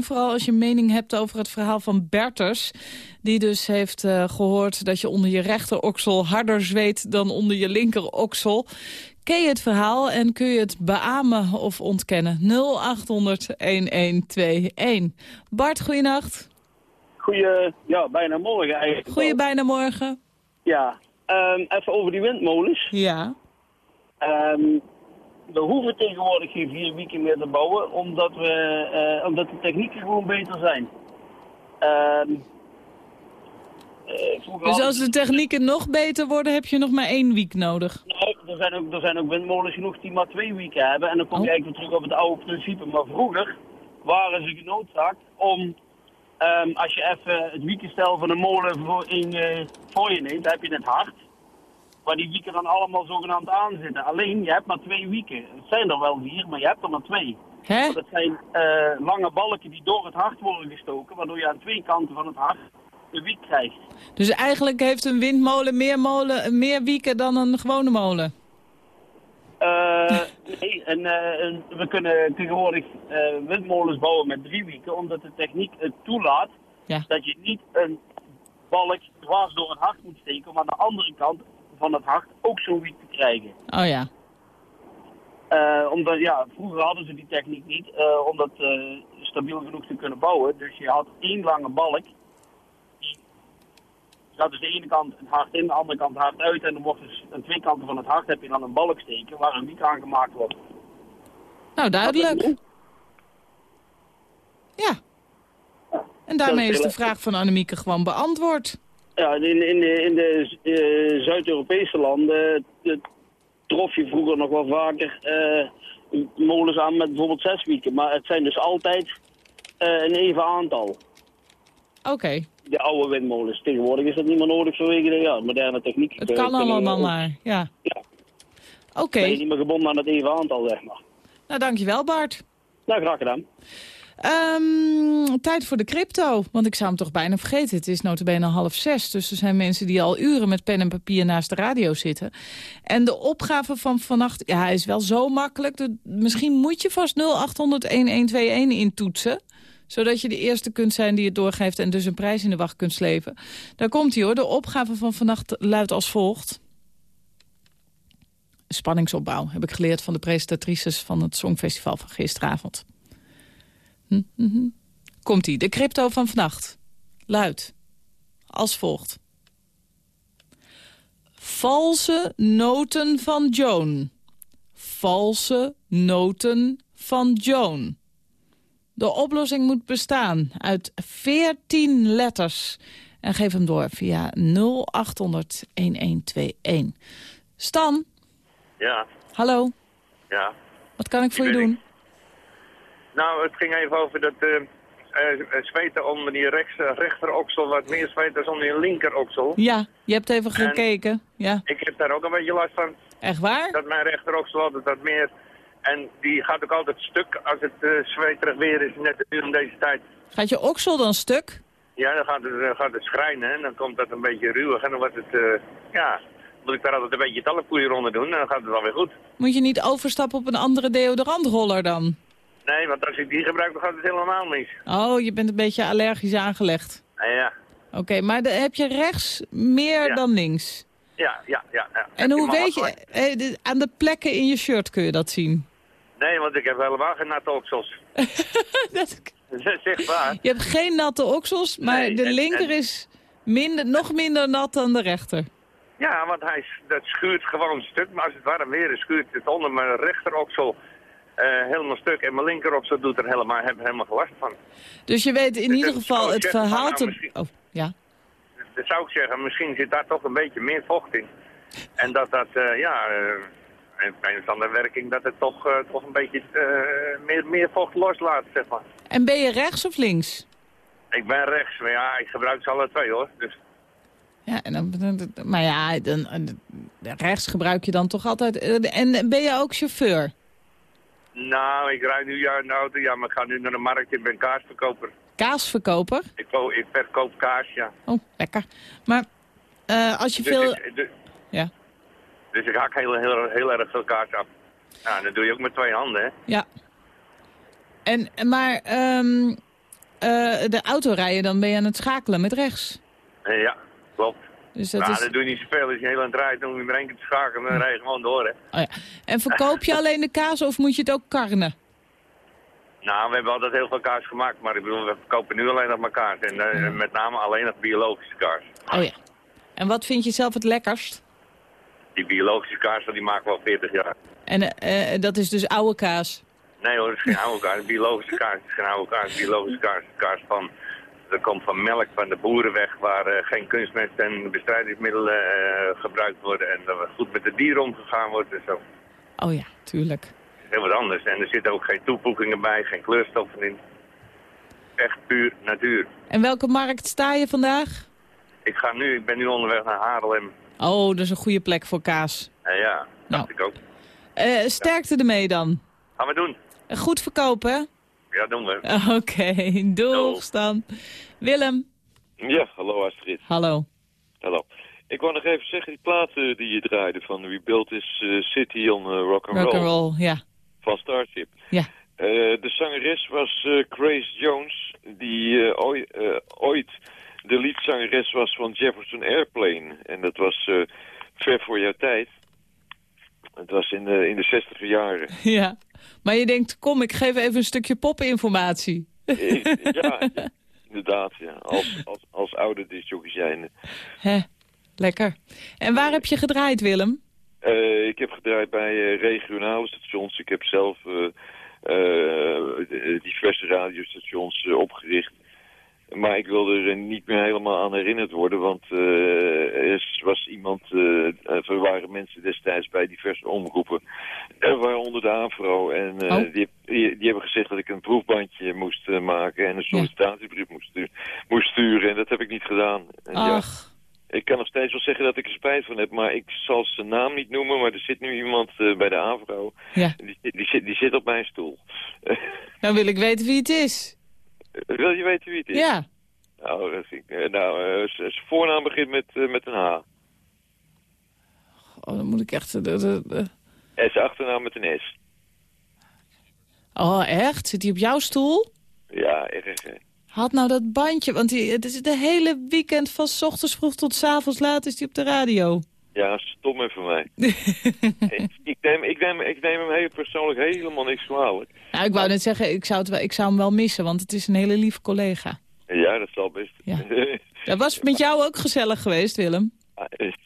Vooral als je mening hebt over het verhaal van Berters. Die dus heeft eh, gehoord dat je onder je rechteroksel harder zweet dan onder je linkeroksel. Ken je het verhaal en kun je het beamen of ontkennen? 0800-1121. Bart, goeienacht. Goeie, ja, bijna morgen eigenlijk. Goeie bijna morgen. Ja, ehm, even over die windmolens. Ja. Ehm, we hoeven tegenwoordig geen vier weken meer te bouwen, omdat, we, eh, omdat de technieken gewoon beter zijn. Vroeger Dus als de technieken nog beter worden, heb je nog maar één week nodig. Nou, er zijn, ook, er zijn ook windmolens genoeg die maar twee weken hebben. En dan kom je Oh. eigenlijk weer terug op het oude principe. Maar vroeger waren ze genoodzaakt om, ehm, als je even het wiekenstel van een molen voor, in, eh, voor je neemt, dan heb je het hard. Waar die wieken dan allemaal zogenaamd aan zitten. Alleen, je hebt maar twee wieken. Het zijn er wel vier, maar je hebt er maar twee. Hè? Het zijn eh, lange balken die door het hart worden gestoken, waardoor je aan twee kanten van het hart een wiek krijgt. Dus eigenlijk heeft een windmolen meer, molen, meer wieken dan een gewone molen. Eh, nee, en, eh, we kunnen tegenwoordig eh, windmolens bouwen met drie wieken, omdat de techniek het toelaat Ja. dat je niet een balk dwars door het hart moet steken, om aan de andere kant van het hart ook zo'n wiek te krijgen. Oh ja. Omdat, ja, vroeger hadden ze die techniek niet, om dat stabiel genoeg te kunnen bouwen. Dus je had één lange balk. Zat dus de ene kant het hart in, de andere kant het hart uit. En dan wordt dus aan twee kanten van het hart heb je dan een balk steken waar een wiek aan gemaakt wordt. Nou, duidelijk. Ja. En daarmee is de vraag van Annemieke gewoon beantwoord. Ja, in, in de, in de eh, Zuid-Europese landen eh, trof je vroeger nog wel vaker eh, molens aan met bijvoorbeeld zes wieken. Maar het zijn dus altijd een even aantal. Oké, De oude windmolens. Tegenwoordig is dat niet meer nodig vanwege de ja, moderne techniek. het kan allemaal maar. Ja. Ja. Oké, Ben je niet meer gebonden aan het even aantal, zeg maar. nou dankjewel Bart. Nou, graag gedaan. Ehm, tijd voor de crypto, want ik zou hem toch bijna vergeten. Het is notabene half zes, dus er zijn mensen die al uren met pen en papier naast de radio zitten. En de opgave van vannacht, ja, hij is wel zo makkelijk. De- misschien moet je vast 0800-1121 intoetsen zodat je de eerste kunt zijn die het doorgeeft en dus een prijs in de wacht kunt slepen. Daar komt hij hoor. De opgave van vannacht luidt als volgt. Spanningsopbouw heb ik geleerd van de presentatrices van het Songfestival van gisteravond. Hm, hm, hm. Komt-ie. De crypto van vannacht. Luidt. Als volgt. Valse noten van Joan. Valse noten van Joan. De oplossing moet bestaan uit 14 letters. En geef hem door via 0800 1121. Stan, Ja, hallo. ja. Wat kan ik voor je ik. doen? Nou, het ging even over dat eh eh, zweten onder die rechts, eh, rechteroksel wat meer zweet dan onder je linkeroksel. Ja, je hebt even En- gekeken. Ja, Ik heb daar ook een beetje last van, echt waar? dat mijn rechteroksel altijd wat meer... En die gaat ook altijd stuk als het eh zweterig weer is, net nu om deze tijd. Gaat je oksel dan stuk? Ja, dan gaat het, eh, gaat het schrijnen en dan komt dat een beetje ruwig en dan wordt het, eh, ja... Moet ik daar altijd een beetje talkpoeier onder doen en dan gaat het dan weer goed. Moet je niet overstappen op een andere deodorantroller dan? Nee, want als ik die gebruik, dan gaat het helemaal mis. Oh, je bent een beetje allergisch aangelegd. Ja, Oké, maar heb je rechts meer Ja. dan links. ja, ja, ja. ja. En hoe weet je, aan de plekken in je shirt kun je dat zien? Nee, want ik heb helemaal geen natte oksels. <laughs> Dat- zeg <laughs> waar. je hebt geen natte oksels, maar Nee, de en- linker en- is minder, nog minder nat dan de rechter. Ja, want hij, dat schuurt gewoon stuk. Maar als het warm weer is, schuurt het onder mijn rechteroksel eh helemaal stuk. En mijn linkeroksel doet er helemaal, heb er helemaal last van. Dus je weet in Dus ieder geval het verhaal nou, te... Oh, ja. Dat zou ik zeggen, misschien zit daar toch een beetje meer vocht in. En dat dat, eh, ja, eh, een of andere werking, dat het toch, eh, toch een beetje eh, meer, meer vocht loslaat, zeg maar. En ben je rechts of links? Ik ben rechts, maar ja, ik gebruik ze alle twee hoor. Dus Ja, en dan, maar ja, dan, rechts gebruik je dan toch altijd... eh, En ben je ook chauffeur? Nou, ik rijd nu ja in de auto, ja, maar ik ga nu naar de markt, ik ben kaasverkoper. Kaasverkoper? Ik, ik verkoop kaas, ja. Oh, lekker. Maar als je Dus veel... dus, Ja. Dus ik hak heel, heel, heel erg veel kaas af. Ja, en dat doe je ook met twee handen, hè. Ja. En, maar ehm, eh, de auto rijden, dan ben je aan het schakelen met rechts. Eh, ja, klopt. Dus dat nou, is... dat doe je niet zoveel. Als je heel aan het rijden, dan hoef je maar één keer te schakelen en dan rij je gewoon door, hè. Oh ja. En verkoop je <laughs> alleen de kaas of moet je het ook karnen? Nou, we hebben altijd heel veel kaas gemaakt, maar ik bedoel, we verkopen nu alleen nog maar kaas. En eh, met name alleen nog biologische kaas. Oh ja. En wat vind je zelf het lekkerst? Die biologische kaas, die maken we al 40 jaar. En eh, eh, dat is dus oude kaas. Nee hoor, dat is geen oude kaas. Biologische kaas is geen oude kaas. Biologische kaas is kaas van... Dat komt van melk van de boeren weg, waar eh, geen kunstmest en bestrijdingsmiddelen gebruikt worden. En dat goed met de dieren omgegaan wordt en zo. Oh ja, tuurlijk. Dat is heel wat anders. En er zitten ook geen toevoegingen bij, geen kleurstoffen in. Echt puur natuur. En welke markt sta je vandaag? Ik, ga nu, ik ben nu onderweg naar Haarlem. Oh, dat is een goede plek voor kaas. Ja, dacht Nou. ik ook. Eh, sterkte ermee dan. Gaan we doen. Goed verkopen? Ja, doen we. <laughs> Oké, doeg Stan. Willem, Ja, hallo Astrid. hallo. Hallo. Ik wou nog even zeggen, die platen die je draaide van We Built This eh, City on uh, Rock and Roll, Rock'n'roll, ja. van Starship. Ja. De zangeres was Grace Jones, die ooit, ooit de liedzangeres was van Jefferson Airplane. En dat was eh, ver voor jouw tijd. Het was in de, in de zestiger jaren. <laughs> Ja. Maar je denkt, kom, ik geef even een stukje popinformatie. Ik- <laughs> ja, inderdaad, ja. Als, als, als oude discjockey zijnde. Hè, lekker. En waar heb je gedraaid, Willem? Eh, ik heb gedraaid bij eh, regionale stations. Ik heb zelf eh, eh, diverse radiostations eh, opgericht. Maar ik wilde er niet meer helemaal aan herinnerd worden, want eh, er was iemand, eh, er waren mensen destijds bij diverse omroepen, eh, waaronder de AVRO, en Oh. die, die, die hebben gezegd dat ik een proefbandje moest maken en een sollicitatiebrief moest, stu- moest sturen, en dat heb ik niet gedaan. En ja, Ach, ik kan nog steeds wel zeggen dat ik er spijt van heb, maar ik zal zijn naam niet noemen. Maar er zit nu iemand bij de AVRO. Ja. Die, zit- die, zit, die zit op mijn stoel. dan <laughs> wil ik weten wie het is. Wil je weten wie het is? Ja. Nou, dat vind ik, eh, nou eh, zijn voornaam begint met, eh, met een H. Oh, dan moet ik echt... eh, eh, eh. En zijn achternaam met een S. Oh, echt? Zit hij op jouw stoel? Ja, hè. Had nou dat bandje, want die, het is de hele weekend van 's ochtends vroeg tot 's avonds laat is hij op de radio. Ja, stom en van mij. <laughs> ik, neem, ik, neem, ik neem hem heel persoonlijk helemaal niks kwalijk. Nou, ik wou net zeggen, ik zou, het wel, ik zou hem wel missen, want het is een hele lieve collega. Ja, dat zal best. Ja. <laughs> Dat was met jou ook gezellig geweest, Willem.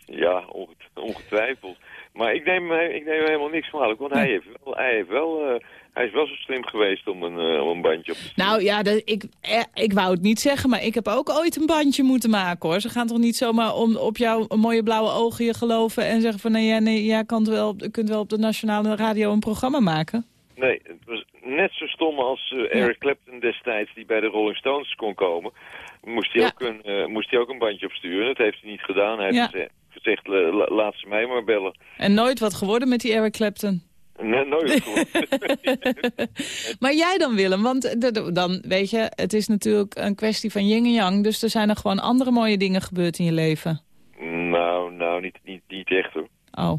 ja, onget- ongetwijfeld. Maar ik neem, he- ik neem helemaal niks kwalijk, want hij heeft wel, hij heeft wel, eh, hij is wel zo slim geweest om een, eh, om een bandje op te Nou ja, dat, ik, eh, ik wou het niet zeggen, maar ik heb ook ooit een bandje moeten maken hoor. Ze gaan toch niet zomaar om, op jouw mooie blauwe ogen je geloven en zeggen van nee, ja, nee jij kan wel, kunt wel op de nationale radio een programma maken? Nee, het was net zo stom als eh, Eric Clapton destijds die bij de Rolling Stones kon komen. Moest hij, Ja. ook, een, eh, moest hij ook een bandje opsturen. Dat heeft hij niet gedaan. Hij heeft Ja. gezegd, gezegd, la- la- laat ze mij maar bellen. En nooit wat geworden met die Eric Clapton. Nee, nooit. <laughs> <laughs> Maar jij dan Willem, want dan weet je, het is natuurlijk een kwestie van yin en yang. Dus er zijn er gewoon andere mooie dingen gebeurd in je leven. nou, nou, niet, niet, niet echt hoor. Oh,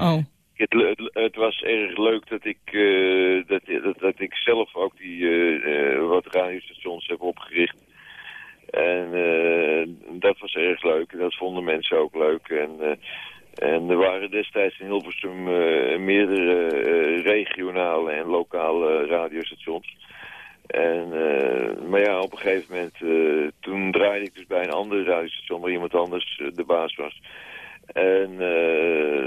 oh. Het, het, het was erg leuk dat ik, eh, dat, dat, dat ik zelf ook die eh, eh, wat radiostations heb opgericht. En eh, dat was erg leuk. Dat vonden mensen ook leuk. En, eh, en er waren destijds in Hilversum eh, meerdere eh, regionale en lokale radiostations. En, maar ja, op een gegeven moment, toen draaide ik dus bij een andere radiostation waar iemand anders de baas was. En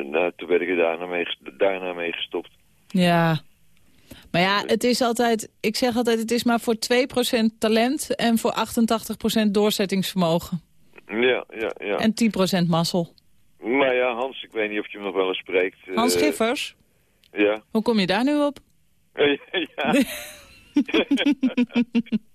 nou, toen werd ik er daarna mee, daarna mee gestopt. Ja. Maar ja, het is altijd, ik zeg altijd, het is maar voor 2% talent en voor 88% doorzettingsvermogen. Ja, ja, ja. En 10% mazzel. Maar ja, Hans, ik weet niet of je hem nog wel eens spreekt. Hans Eh, Giffers, Ja. hoe kom je daar nu op? <laughs> ja. <laughs>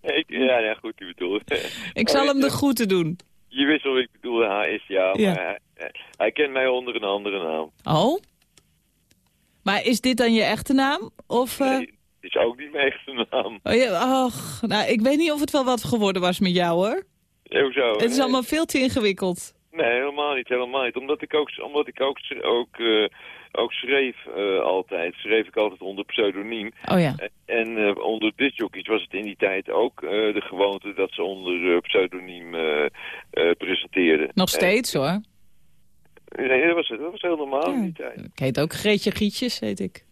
ik, ja, ja, goed, je bedoelt. <laughs> Ik zal hem de groeten doen. Je wist wat ik bedoelde, hij is ja, maar hij, hij- hij kent mij onder een andere naam. Oh? Maar is dit dan je echte naam? Of, Het is ook niet mijn echte naam. oh, ja, och, nou, ik weet niet of het wel wat geworden was met jou, hoor. Hoezo? Het is allemaal veel te ingewikkeld. Nee, helemaal niet, helemaal niet. Omdat ik ook, omdat ik ook, ook, eh, ook schreef eh, altijd, schreef ik altijd onder pseudoniem. Oh ja. En eh, onder discjockeys was het in die tijd ook de gewoonte dat ze onder pseudoniem presenteerden. Nog steeds hoor. Nee, dat was, dat was heel normaal in die tijd. Ik heet ook Greetje Gietjes, heet ik.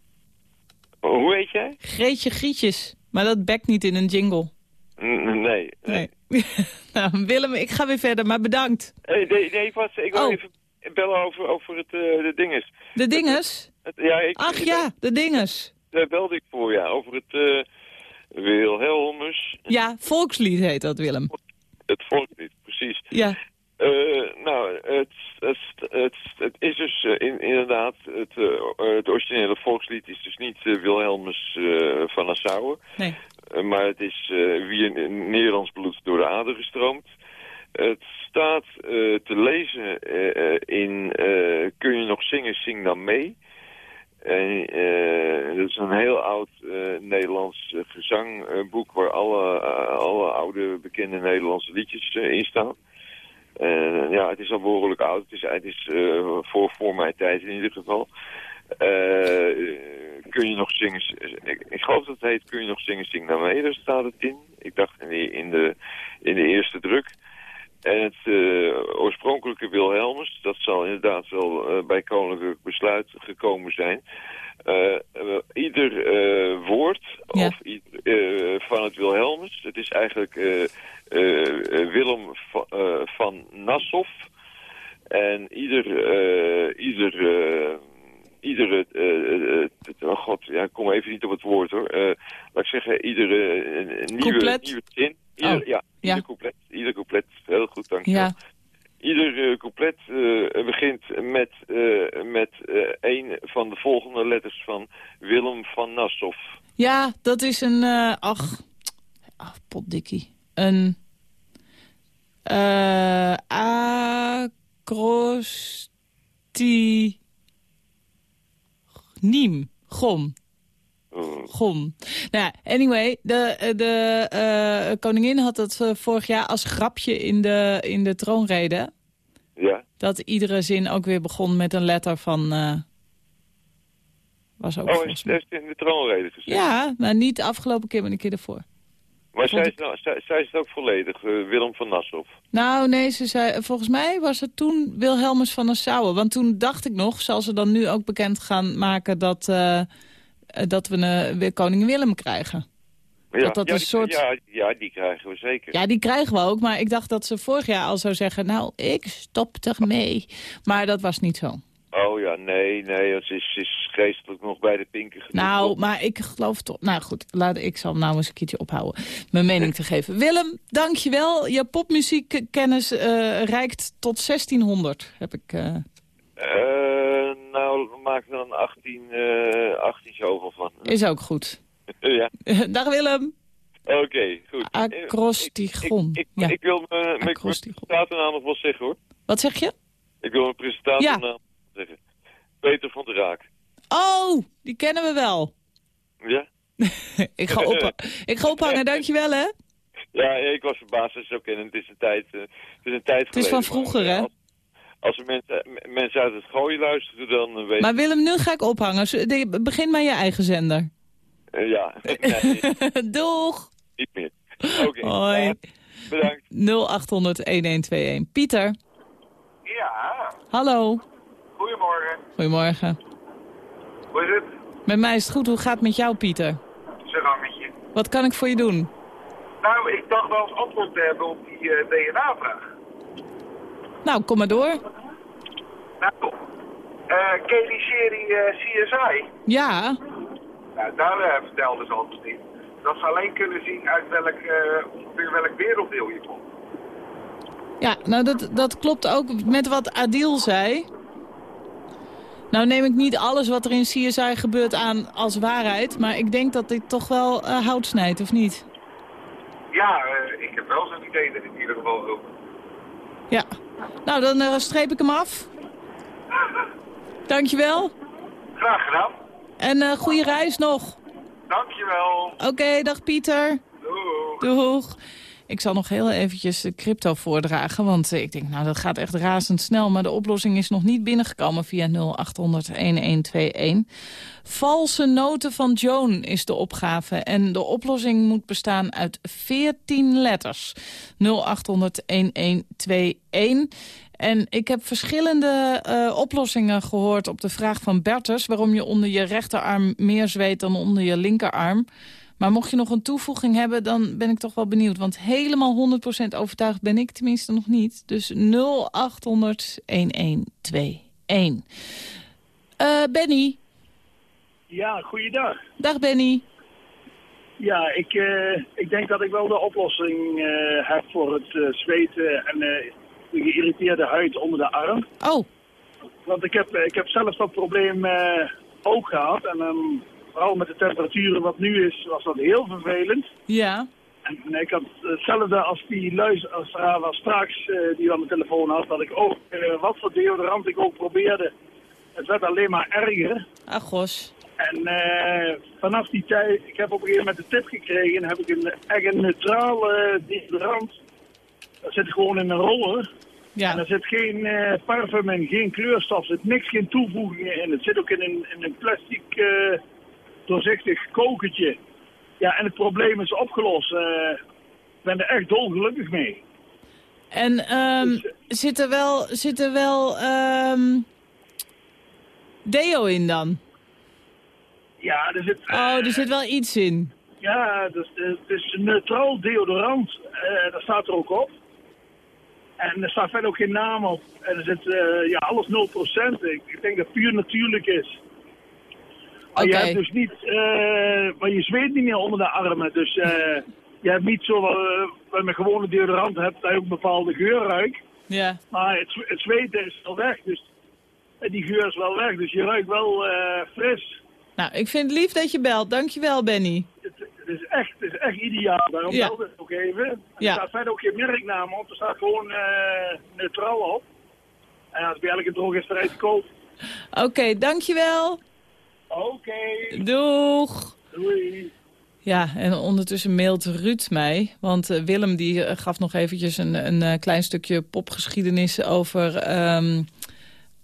Hoe heet jij? Greetje Gietjes. Maar dat bekt niet in een jingle. Nee. Nee. <laughs> nou, Willem, ik ga weer verder, maar bedankt. Nee, nee, ik, was, ik wil Oh. even bellen over, over het, eh, de dinges. De dinges? Het, ja, ik, Ach ja, de dinges. Daar belde ik voor, ja. Over het uh, Wilhelmus, Ja, volkslied heet dat, Willem. het volkslied, precies. Ja. Eh, nou, het, het, het, het is dus eh, in, inderdaad, het, eh, het originele volkslied is dus niet Wilhelmus van Nassau. Nee. Maar het is wie in Nederlands bloed door de ader gestroomt. Het staat te lezen in Kun je nog zingen, zing dan mee. En, dat is een heel oud Nederlands gezangboek waar alle, alle oude bekende Nederlandse liedjes in staan. En, ja, het is al behoorlijk oud. Het is, het is eh, voor, voor mijn tijd in ieder geval. Eh, kun je nog zingen? Ik, ik geloof dat het heet Kun je nog zingen, zing naar mee. Daar staat het in. Ik dacht in de, in de, in de eerste druk. En het oorspronkelijke Wilhelmus, dat zal inderdaad wel bij koninklijk besluit gekomen zijn. Ieder woord Ja. of ieder, eh, van het Wilhelmus, het is eigenlijk eh, eh, Willem va- van Nassau. En ieder, ieder, iedere, oh god, ja, ik kom even niet op het woord hoor. Laat ik zeggen, iedere nieuwe, nieuwe zin. Ieder, Oh, ja, ja. ieder couplet. Ieder couplet, heel goed, dank je. Ja. Ieder couplet begint met, met een van de volgende letters van Willem van Nassau. Ja, dat is een... eh, ach, ach, potdikkie. Een... eh acrosti... Niem. Gom. Gom. Nou anyway, de, de eh, koningin had dat eh, vorig jaar als grapje in de, in de troonrede. Ja. Dat iedere zin ook weer begon met een letter van... eh, was ook Oh, is het in de troonrede gezegd? Ja, maar niet de afgelopen keer, maar de keer ervoor. Maar Vond zij is, nou, zij, zij is het ook volledig, eh, Willem van Nassau. Nou, nee, ze zei, volgens mij was het toen Wilhelmus van Nassau. Want toen dacht ik nog, zal ze dan nu ook bekend gaan maken... dat, eh, eh, dat we een, weer koning Willem krijgen. Ja, Dat dat ja, een die, soort- ja, ja, die krijgen we zeker. Ja, die krijgen we ook, maar ik dacht dat ze vorig jaar al zou zeggen... nou, ik stop er mee. Maar dat was niet zo. Oh ja, nee, nee, ze is, is geestelijk nog bij de pinken. Nou, maar ik geloof toch... Nou goed, laat, ik zal hem nou eens een keertje ophouden mijn mening te geven. Willem, dankjewel. Je popmuziekkennis eh reikt tot 1600, heb ik... Eh, nou, we maken er dan 18, eh 18 zoveel van. Is ook goed. <laughs> ja, <laughs> Dag Willem. oké, goed. Acrostigon. Ik, Ja. ik wil mijn presentatornaam nog wel zeggen, hoor. Wat zeg je? Ik wil mijn presentatornaam zeggen. Peter van der Raak. Oh, die kennen we wel. Ja? <laughs> ik, ga <laughs> op, ik ga ophangen, dankjewel hè. Ja, ik was verbaasd dat ze zo kennen. Het is een tijd, eh, het is een tijd Het is van geleden, vroeger eh, hè. Als, als er mensen, m- mensen uit het gooien luisteren, dan eh, weet Maar Willem, nu ga ik ophangen. Begin maar je eigen zender. Eh, ja, <laughs> nee, Doeg. niet meer. Oké, Hoi. ja, bedankt. 0800-1121. Pieter, Ja, hallo. goedemorgen. Goedemorgen. Hoe is het? Met mij is het goed. Hoe gaat het met jou, Pieter? Zijn gangetje. Wat kan ik voor je doen? Nou, ik dacht wel eens antwoord te hebben op die eh, DNA-vraag. Nou, kom maar door. Nou, eh ken je die serie eh, CSI? Ja, Nou, daar eh, vertelde ze altijd in. Dat ze alleen kunnen zien uit welk, ongeveer welk werelddeel je komt. ja nou dat, dat klopt ook met wat Adil zei. Nou neem ik niet alles wat er in CSI gebeurt aan als waarheid. Maar ik denk dat dit toch wel eh, hout snijdt, of niet? Ja, eh, ik heb wel zo'n idee dat in ieder geval ook. Ja. Nou, dan eh, streep ik hem af. Dankjewel. Graag gedaan. En goede reis nog. Dankjewel. Oké, dag Pieter. Doeg. Doeg. Ik zal nog heel eventjes de crypto voordragen, want eh, ik denk, nou, dat gaat echt razendsnel. Maar de oplossing is nog niet binnengekomen via 0800-1121. Valse noten van Joan is de opgave. En de oplossing moet bestaan uit 14 letters. 0800-1121. En ik heb verschillende eh, oplossingen gehoord op de vraag van Bertus... waarom je onder je rechterarm meer zweet dan onder je linkerarm. Maar mocht je nog een toevoeging hebben, dan ben ik toch wel benieuwd. Want helemaal 100% overtuigd ben ik tenminste nog niet. Dus 0800-1121. Eh Benny. Ja, goeiedag. Dag Benny. Ja, ik, eh, ik denk dat ik wel de oplossing eh, heb voor het zweten en de geïrriteerde huid onder de arm. Oh. Want ik heb, ik heb zelf dat probleem ook gehad. En ehm, vooral met de temperaturen wat nu is, was dat heel vervelend. Ja. En ik had hetzelfde als die luisteraar was straks, eh, die aan de telefoon had, dat ik ook, eh, wat voor deodorant ik ook probeerde, het werd alleen maar erger. Ach, gos. En eh, vanaf die tijd, ik heb op een gegeven moment de tip gekregen, heb ik een echt een neutrale deodorant. Dat zit gewoon in een roller. Ja. En er zit geen parfum en geen kleurstof, er zit niks, geen toevoegingen in. Het zit ook in een, in een plastic doorzichtig kokertje. Ja, en het probleem is opgelost. Eh, ik ben er echt dolgelukkig mee. En ehm, zit er wel, zit er wel ehm, deo in dan? Ja, er zit... Oh, er zit wel iets in. Ja, dus, eh, het is een neutraal deodorant. Eh dat staat er ook op. En er staat verder ook geen naam op. En er zit eh, ja, alles 0%. Ik, ik denk dat het puur natuurlijk is. Maar je hebt dus niet... eh, maar je zweet niet meer onder de armen. Dus eh, je hebt niet zo... eh wat met gewone deodorant hebt, dat je ook een bepaalde geur ruikt. Ja. Maar het, het zweten is wel weg. Dus die geur is wel weg. Dus je ruikt wel eh, fris. Nou, ik vind het lief dat je belt. Dankjewel, Benny. Het is echt, het is echt ideaal. Daarom Ja. belde ik ook even. En Ja. Er staat verder ook geen merknaam op. Er staat gewoon eh, neutraal op. En dat is bij elke drogisterij te koop. Oké, dankjewel. Oké. Doeg. Doei. Ja, en ondertussen mailt Ruud mij. Want eh, Willem die eh, gaf nog eventjes een, een eh, klein stukje popgeschiedenis over... ehm,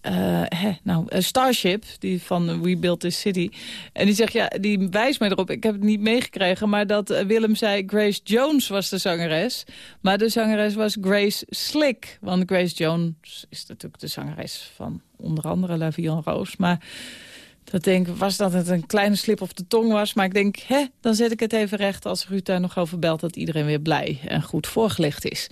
eh, hè, nou, Starship, die van We Built This City. En die zegt, ja, die wijst mij erop, ik heb het niet meegekregen... maar dat Willem zei Grace Jones was de zangeres. Maar de zangeres was Grace Slick. Want Grace Jones is natuurlijk de zangeres van onder andere La Vie en Rose. Maar dat denk was dat het een kleine slip of de tong was. Maar ik denk, hè, dan zet ik het even recht als Ruud daar nog over belt... dat iedereen weer blij en goed voorgelegd is.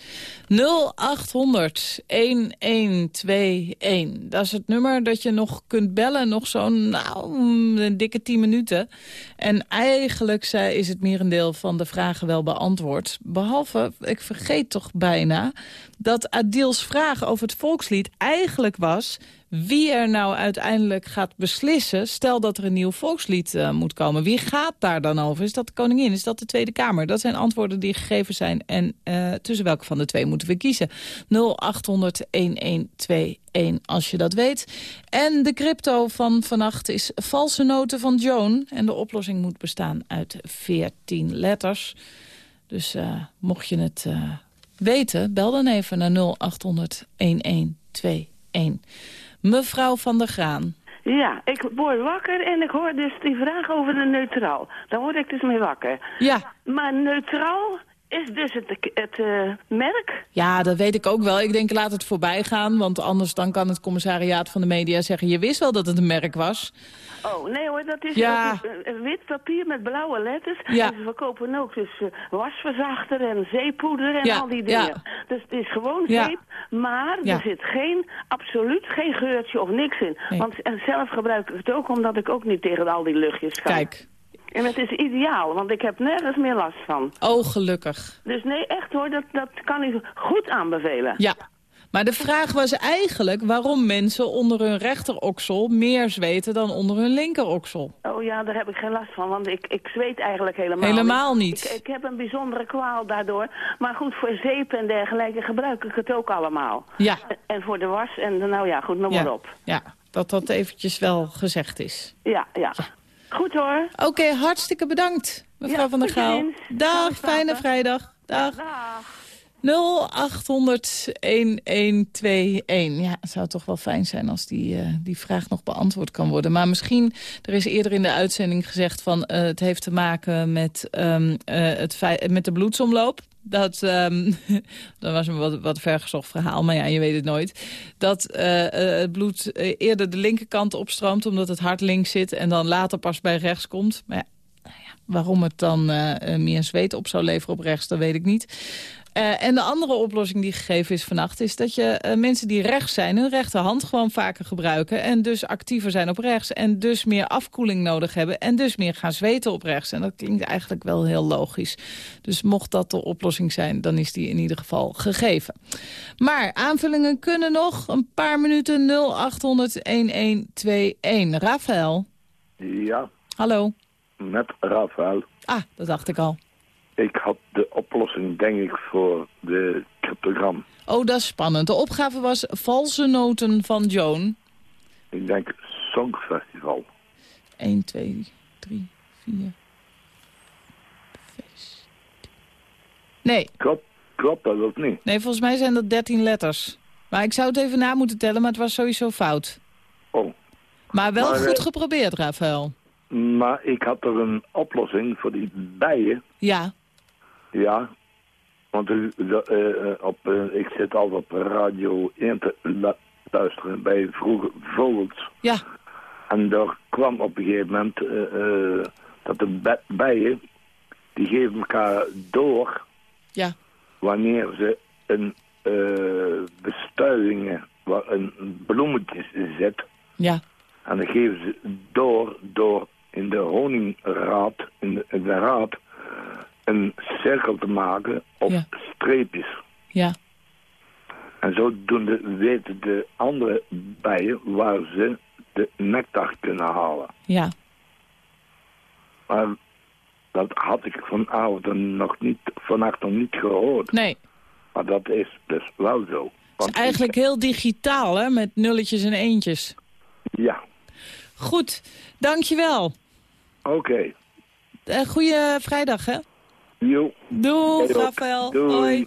0800 1121. Dat is het nummer dat je nog kunt bellen. Nog zo'n, nou, een dikke 10 minuten. En eigenlijk zei, is het merendeel van de vragen wel beantwoord. Behalve, ik vergeet toch bijna... dat Adils vraag over het volkslied eigenlijk was wie er nou uiteindelijk gaat beslissen... stel dat er een nieuw volkslied eh, moet komen. Wie gaat daar dan over? Is dat de koningin? Is dat de Tweede Kamer? Dat zijn antwoorden die gegeven zijn. En eh, tussen welke van de twee moeten we kiezen? 0800-1121 als je dat weet. En de crypto van vannacht is valse noten van Joan. En de oplossing moet bestaan uit 14 letters. Dus eh, mocht je het weten, bel dan even naar 0800-1121. Mevrouw van der Graan. Ja, ik word wakker en ik hoor dus die vraag over de neutraal. Daar word ik dus mee wakker. Ja. Maar neutraal is dus het, het eh, merk? Ja, dat weet ik ook wel. Ik denk, laat het voorbij gaan. Want anders dan kan het commissariaat van de media zeggen... je wist wel dat het een merk was. Oh, nee hoor, dat is Ja. een- een wit papier met blauwe letters. Ja. Verkopen ook dus eh, wasverzachter en zeepoeder en Ja, al die dingen. ja. Dus het is gewoon zeep, maar er zit geen, absoluut geen geurtje of niks in. Nee. Want en zelf gebruik ik het ook omdat ik ook niet tegen al die luchtjes kan. Kijk. En het is ideaal, want ik heb nergens meer last van. Oh, gelukkig. Dus nee, echt hoor, dat, dat kan ik goed aanbevelen. Ja. Maar de vraag was eigenlijk waarom mensen onder hun rechteroksel meer zweten dan onder hun linkeroksel. Oh ja, daar heb ik geen last van, want ik, ik zweet eigenlijk helemaal Helemaal niet. niet. Ik, ik heb een bijzondere kwaal daardoor. Maar goed, voor zeep en dergelijke gebruik ik het ook allemaal. Ja. En voor de was en nou ja, goed, noem Ja. maar op. Ja, dat dat eventjes wel gezegd is. Ja, ja. Goed hoor. Oké, hartstikke bedankt, mevrouw Ja, van der Gaal. Dag, fijne vrijdag. Dag. 0800-1121. Ja, het zou toch wel fijn zijn als die, eh, die vraag nog beantwoord kan worden. Maar misschien, er is eerder in de uitzending gezegd... van eh, het heeft te maken met, ehm, eh, het met de bloedsomloop. Dat, ehm, <laughs> dat was een wat, wat vergezocht verhaal, maar ja, je weet het nooit. Dat eh, eh, het bloed eh, eerder de linkerkant opstroomt... omdat het hart links zit en dan later pas bij rechts komt. Maar ja, nou waarom het dan meer zweet op zou leveren op rechts, dat weet ik niet. Eh, en de andere oplossing die gegeven is vannacht... is dat je eh, mensen die rechts zijn hun rechterhand gewoon vaker gebruiken... en dus actiever zijn op rechts en dus meer afkoeling nodig hebben... en dus meer gaan zweten op rechts. En dat klinkt eigenlijk wel heel logisch. Dus mocht dat de oplossing zijn, dan is die in ieder geval gegeven. Maar aanvullingen kunnen nog een paar minuten 0800-1121. Rafael, Ja, hallo. met Rafael. Ah, dat dacht ik al. Ik had de oplossing, denk ik, voor de cryptogram. Oh, dat is spannend. De opgave was valse noten van Joan. Ik denk Songfestival. 1, 2, 3, 4, 5. Nee, Klopt, klopt dat of niet? nee, volgens mij zijn dat 13 letters. Maar ik zou het even na moeten tellen, maar het was sowieso fout. Oh. Maar wel Maar, goed eh, geprobeerd, Rafael. Maar ik had er een oplossing voor die bijen. Ja, Ja. Want u, de, eh, eh, op, eh, ik zit altijd op Radio 1 te lu- luisteren bij Vroege Vogels. ja, En daar kwam op een gegeven moment eh, eh, dat de bi- bijen, die geven elkaar door ja, wanneer ze een eh bestuivingen waar een bloemetje zit. ja, En dan geven ze door, door in de honingraad, in de, in de raad, een cirkel te maken op Ja. streepjes. ja. En zodoende weten de andere bijen waar ze de nectar kunnen halen. ja. Maar dat had ik vanavond nog niet, vannacht nog niet gehoord. Nee, Maar dat is dus wel zo. het is eigenlijk heel digitaal, hè, met nulletjes en eentjes. Ja, Goed, dankjewel. oké. Eh goeie vrijdag, hè? Jo. Doeg. Rafael. Doei. Hoi.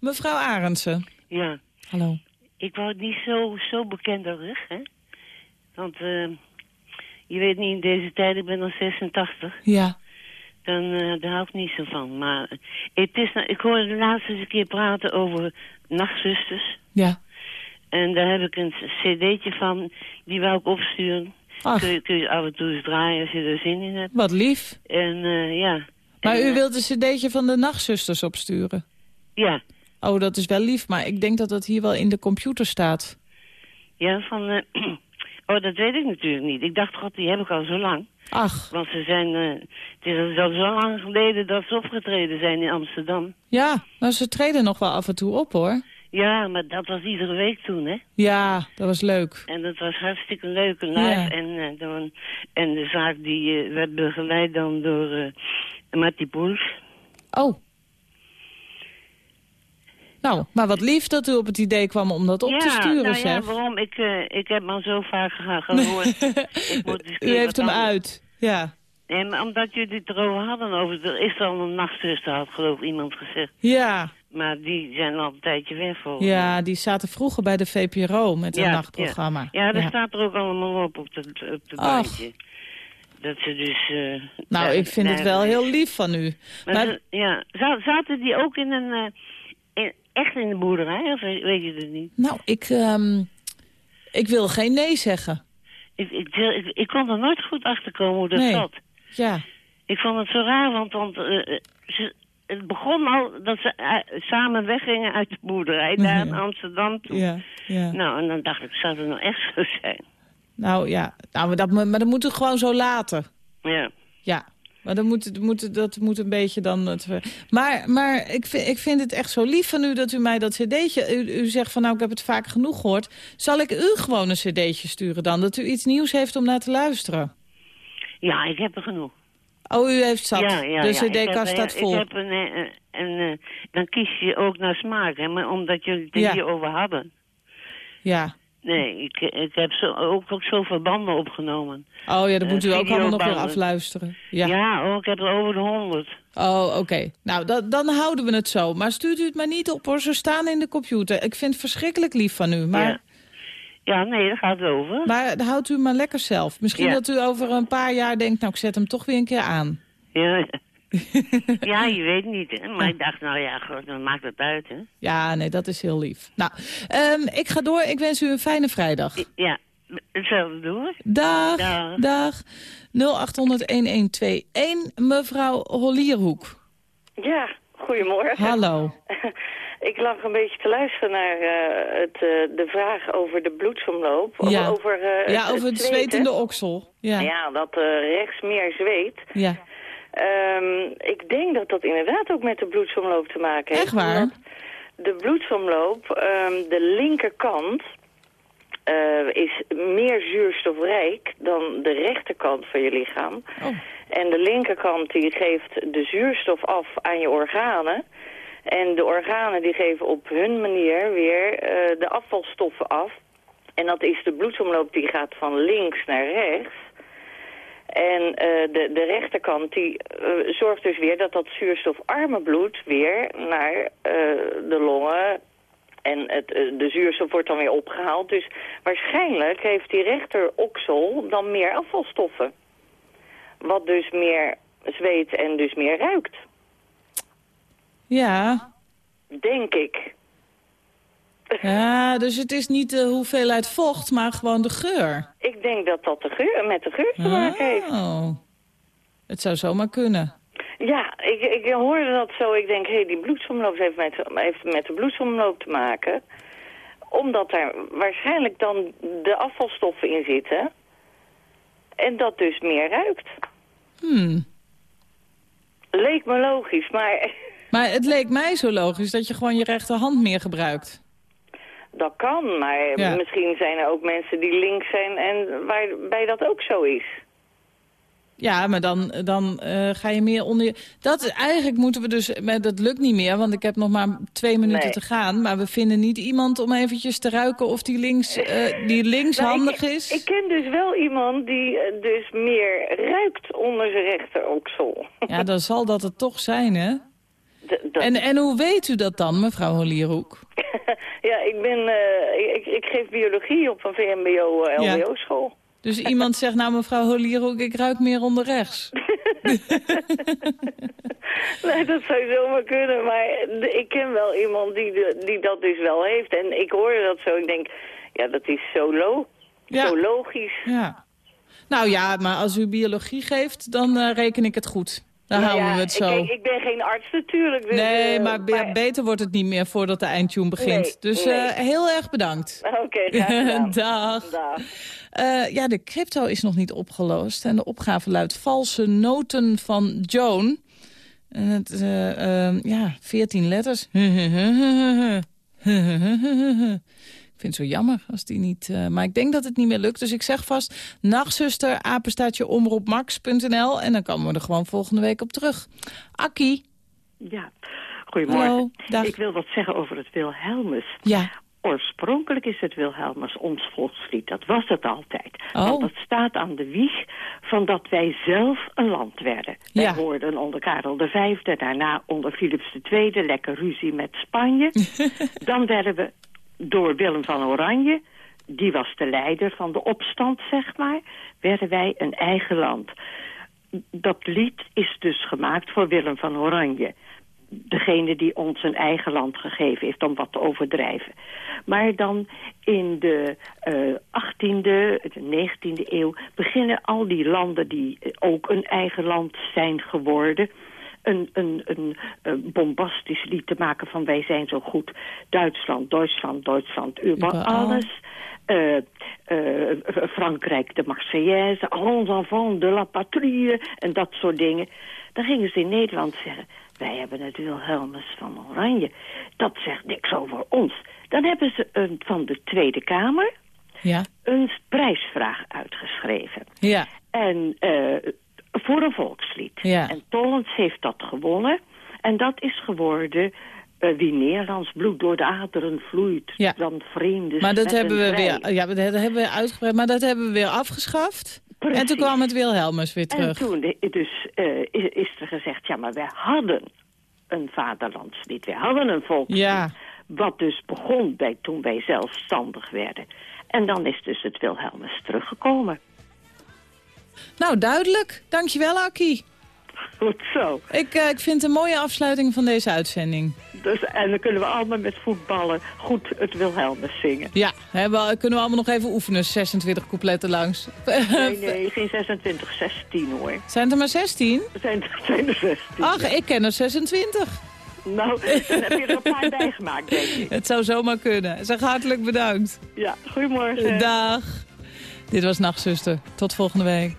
Mevrouw Arendsen. Ja. Hallo. Ik word niet zo, zo bekendelig, hè. Want eh, je weet niet, in deze tijd, ik ben al 86, Ja. dan eh, daar hou ik niet zo van. Maar eh, het is, nou- ik hoorde laatst eens een keer praten over nachtzusters. Ja. En daar heb ik een cd'tje van, die wou ik opsturen. Ach. Kun je, kun je af en toe eens draaien als je er zin in hebt. Wat lief. En eh, ja. Maar u eh, wilt een cd'tje van de nachtzusters opsturen? Ja. Oh, dat is wel lief, maar ik denk dat dat hier wel in de computer staat. Ja, van... eh, <clears throat> oh, dat weet ik natuurlijk niet. Ik dacht, god, die heb ik al zo lang. Ach. Want ze zijn... eh, het is al zo lang geleden dat ze opgetreden zijn in Amsterdam. Ja, nou ze treden nog wel af en toe op, hoor. Ja, maar dat was iedere week toen, hè. Ja, dat was leuk. En dat was hartstikke leuk en live. Ja. En, dan, en de zaak die werd begeleid dan door uh, Mattie Poels. Oh. Nou, maar wat lief dat u op het idee kwam om dat op ja, te sturen, nou zeg. ja, waarom? Ik, eh, ik heb hem al zo vaak ge- gehoord. <laughs> ik moet eens een U heeft hem anders- uit. Ja. Maar omdat jullie het erover hadden, over, er is al een nachtzuster, had geloof ik iemand gezegd. Ja. Maar die zijn al een tijdje weg mij. Ja, die zaten vroeger bij de VPRO met een nachtprogramma. Ja, ja daar staat er ook allemaal op op het op de Ach. Dat ze dus... eh, Nou, daar- ik vind het wel heel lief van u. Maar, Maar, ze- ja, za- zaten die ook in een... eh, in- echt in de boerderij, of weet je het niet? nou, ik, ehm, ik wil geen nee zeggen. Ik, ik, ik, ik kon er nooit goed achter komen hoe dat Nee. zat. Ja. Ik vond het zo raar, want, want eh, ze, het begon al dat ze samen weggingen uit de boerderij daar in Ja. Amsterdam toe. Ja, ja. Nou, en dan dacht ik, zou het nou echt zo zijn? Nou ja, nou, maar, dat, maar dat moet u gewoon zo laten. Ja. Ja, maar dat moet, moet, dat moet een beetje dan... Het, maar maar ik, vind, ik vind het echt zo lief van u dat u mij dat cd'tje... U, u zegt van nou, ik heb het vaak genoeg gehoord. Zal ik u gewoon een cd'tje sturen dan? Dat u iets nieuws heeft om naar te luisteren? Ja, ik heb er genoeg. Oh, u heeft zat. Ja, ja, de cd-kast eh, staat vol. Ik heb een, eh, eh, een, dan kies je ook naar smaak, hè, maar omdat jullie het Ja. hierover hadden. Ja. Nee, ik, ik heb zo, ook, ook zoveel banden opgenomen. Oh ja, dat Eh, moet u ook allemaal nog weer afluisteren. Ja, Ja, oh, ik heb er over de honderd. Oh, oké. Nou, da- dan houden we het zo. Maar stuurt u het maar niet op, hoor. Ze staan in de computer. Ik vind het verschrikkelijk lief van u. Maar, Ja. Ja, nee, daar gaat het over. maar houdt u maar lekker zelf. Misschien Ja. dat u over een paar jaar denkt... nou, ik zet hem toch weer een keer aan. Ja, <laughs> ja je weet niet, hè. Maar ik dacht, nou ja, goed, dan maakt het uit, hè. Ja, nee, dat is heel lief. Nou, ehm, ik ga door. Ik wens u een fijne vrijdag. Ja, hetzelfde door. Dag, Dag. dag. 0800-1121, mevrouw Hollierhoek. Ja, goedemorgen. Hallo. <laughs> Ik lag een beetje te luisteren naar eh, het, eh, de vraag over de bloedsomloop. Of Ja. over, eh, ja, over het zweet in de oksel. Ja. Ja, dat rechts meer zweet. ja. Ehm, ik denk dat dat inderdaad ook met de bloedsomloop te maken heeft. Echt waar? De bloedsomloop, ehm, de linkerkant, eh, is meer zuurstofrijk dan de rechterkant van je lichaam. Oh. En de linkerkant die geeft de zuurstof af aan je organen. En de organen die geven op hun manier weer eh, de afvalstoffen af. En dat is de bloedsomloop die gaat van links naar rechts. En eh, de, de rechterkant die eh, zorgt dus weer dat dat zuurstofarme bloed weer naar eh, de longen en het, de zuurstof wordt dan weer opgehaald. Dus waarschijnlijk heeft die rechteroksel dan meer afvalstoffen. Wat dus meer zweet en dus meer ruikt, Ja. denk ik. Ja, dus het is niet de hoeveelheid vocht, maar gewoon de geur. Ik denk dat dat de geur, met de geur te maken heeft. Oh. Het zou zomaar kunnen. Ja, ik, ik hoorde dat zo. Ik denk, hé, hey, die bloedsomloop heeft met, heeft met de bloedsomloop te maken. Omdat daar waarschijnlijk dan de afvalstoffen in zitten. En dat dus meer ruikt. Hmm. Leek me logisch, maar Maar het leek mij zo logisch dat je gewoon je rechterhand meer gebruikt. Dat kan. Maar Ja. misschien zijn er ook mensen die links zijn en waarbij dat ook zo is. Ja, maar dan, dan eh, ga je meer onder je... Dat, eigenlijk moeten we dus... Maar dat lukt niet meer, want ik heb nog maar twee minuten Nee. te gaan. Maar we vinden niet iemand om eventjes te ruiken of die, links, eh, die linkshandig Nou, ik, is. Ik ken dus wel iemand die eh, dus meer ruikt onder zijn rechteroksel. Ja, dan zal dat het toch zijn, hè? Dat- En, en hoe weet u dat dan, mevrouw Holierhoek? <laughs> ja, ik ben, eh, ik, ik geef biologie op een Ja. VMBO-LBO-school. Dus iemand zegt, nou mevrouw Holierhoek, ik ruik meer onder rechts. <laughs> nee, dat zou zomaar kunnen, maar ik ken wel iemand die, die dat dus wel heeft. En ik hoorde dat zo, ik denk, ja, dat is zo, lo Ja. zo logisch. Ja. Nou ja, maar als u biologie geeft, dan eh, reken ik het goed. Dan Nou houden ja, we het zo. Ik, ik ben geen arts natuurlijk. Dus, nee, eh, maar, be- beter wordt het niet meer voordat de eindtune begint. Nee, dus nee. eh, heel erg bedankt. <laughs> Oké. <laughs> Dag. Dag. Eh, ja, de crypto is nog niet opgelost. En de opgave luidt valse noten van Joan. En het, ja, 14 letters. <laughs> Ik vind het zo jammer als die niet... eh, maar ik denk dat het niet meer lukt. Dus ik zeg vast, nachtzuster, apenstaatje omroepmax.nl. En dan komen we er gewoon volgende week op terug. Akkie. Ja, goedemorgen. Hallo. Ik wil wat zeggen over het Wilhelmus. Ja. Oorspronkelijk is het Wilhelmus ons volkslied. Dat was het altijd. Oh. Want het staat aan de wieg van dat wij zelf een land werden. Wij Ja. hoorden onder Karel V, daarna onder Philips II, lekker ruzie met Spanje. <laughs> Dan werden we door Willem van Oranje, die was de leider van de opstand, zeg maar, werden wij een eigen land. Dat lied is dus gemaakt voor Willem van Oranje degene die ons een eigen land gegeven heeft, om wat te overdrijven. Maar dan in de eh 18e, de 19e eeuw beginnen al die landen die eh, ook een eigen land zijn geworden een, een, een, bombastisch lied te maken van wij zijn zo goed. Duitsland, Duitsland, Duitsland, über alles. Eh, eh, Frankrijk, de Marseillaise, Ons enfants de la patrie en dat soort dingen. Dan gingen ze in Nederland zeggen, wij hebben het Wilhelmus van Oranje. Dat zegt niks over ons. Dan hebben ze een, van de Tweede Kamer Ja. een prijsvraag uitgeschreven. Ja. En eh, voor een volkslied. Ja. En Tollens heeft dat gewonnen. En dat is geworden eh, wie Nederlands bloed door de aderen vloeit, dan vreemde Maar dat hebben we vrij. weer, ja, dat hebben we uitgebreid, maar dat hebben we weer afgeschaft. En toen kwam het Wilhelmus weer En terug. toen de- dus, eh, is, is er gezegd, ja, maar wij hadden een vaderlandslied. Wij hadden een volkslied. Ja. Wat dus begon bij, toen wij zelfstandig werden. En dan is dus het Wilhelmus teruggekomen. Nou, duidelijk. Dankjewel, Akkie. Goed zo. Ik, eh, ik vind het een mooie afsluiting van deze uitzending. Dus, en dan kunnen we allemaal met voetballen goed het Wilhelmus zingen. Ja, hè, we, kunnen we allemaal nog even oefenen, 26 coupletten langs. <laughs> Nee, nee, geen 26, 16 hoor. Zijn er maar 16? Zijn, zijn er 16. Ach, ik ken er 26. Nou, dan heb je er een paar bijgemaakt, denk ik. <laughs> Het zou zomaar kunnen. Zeg hartelijk bedankt. Ja, goedemorgen. Dag. Dit was Nachtzuster. Tot volgende week.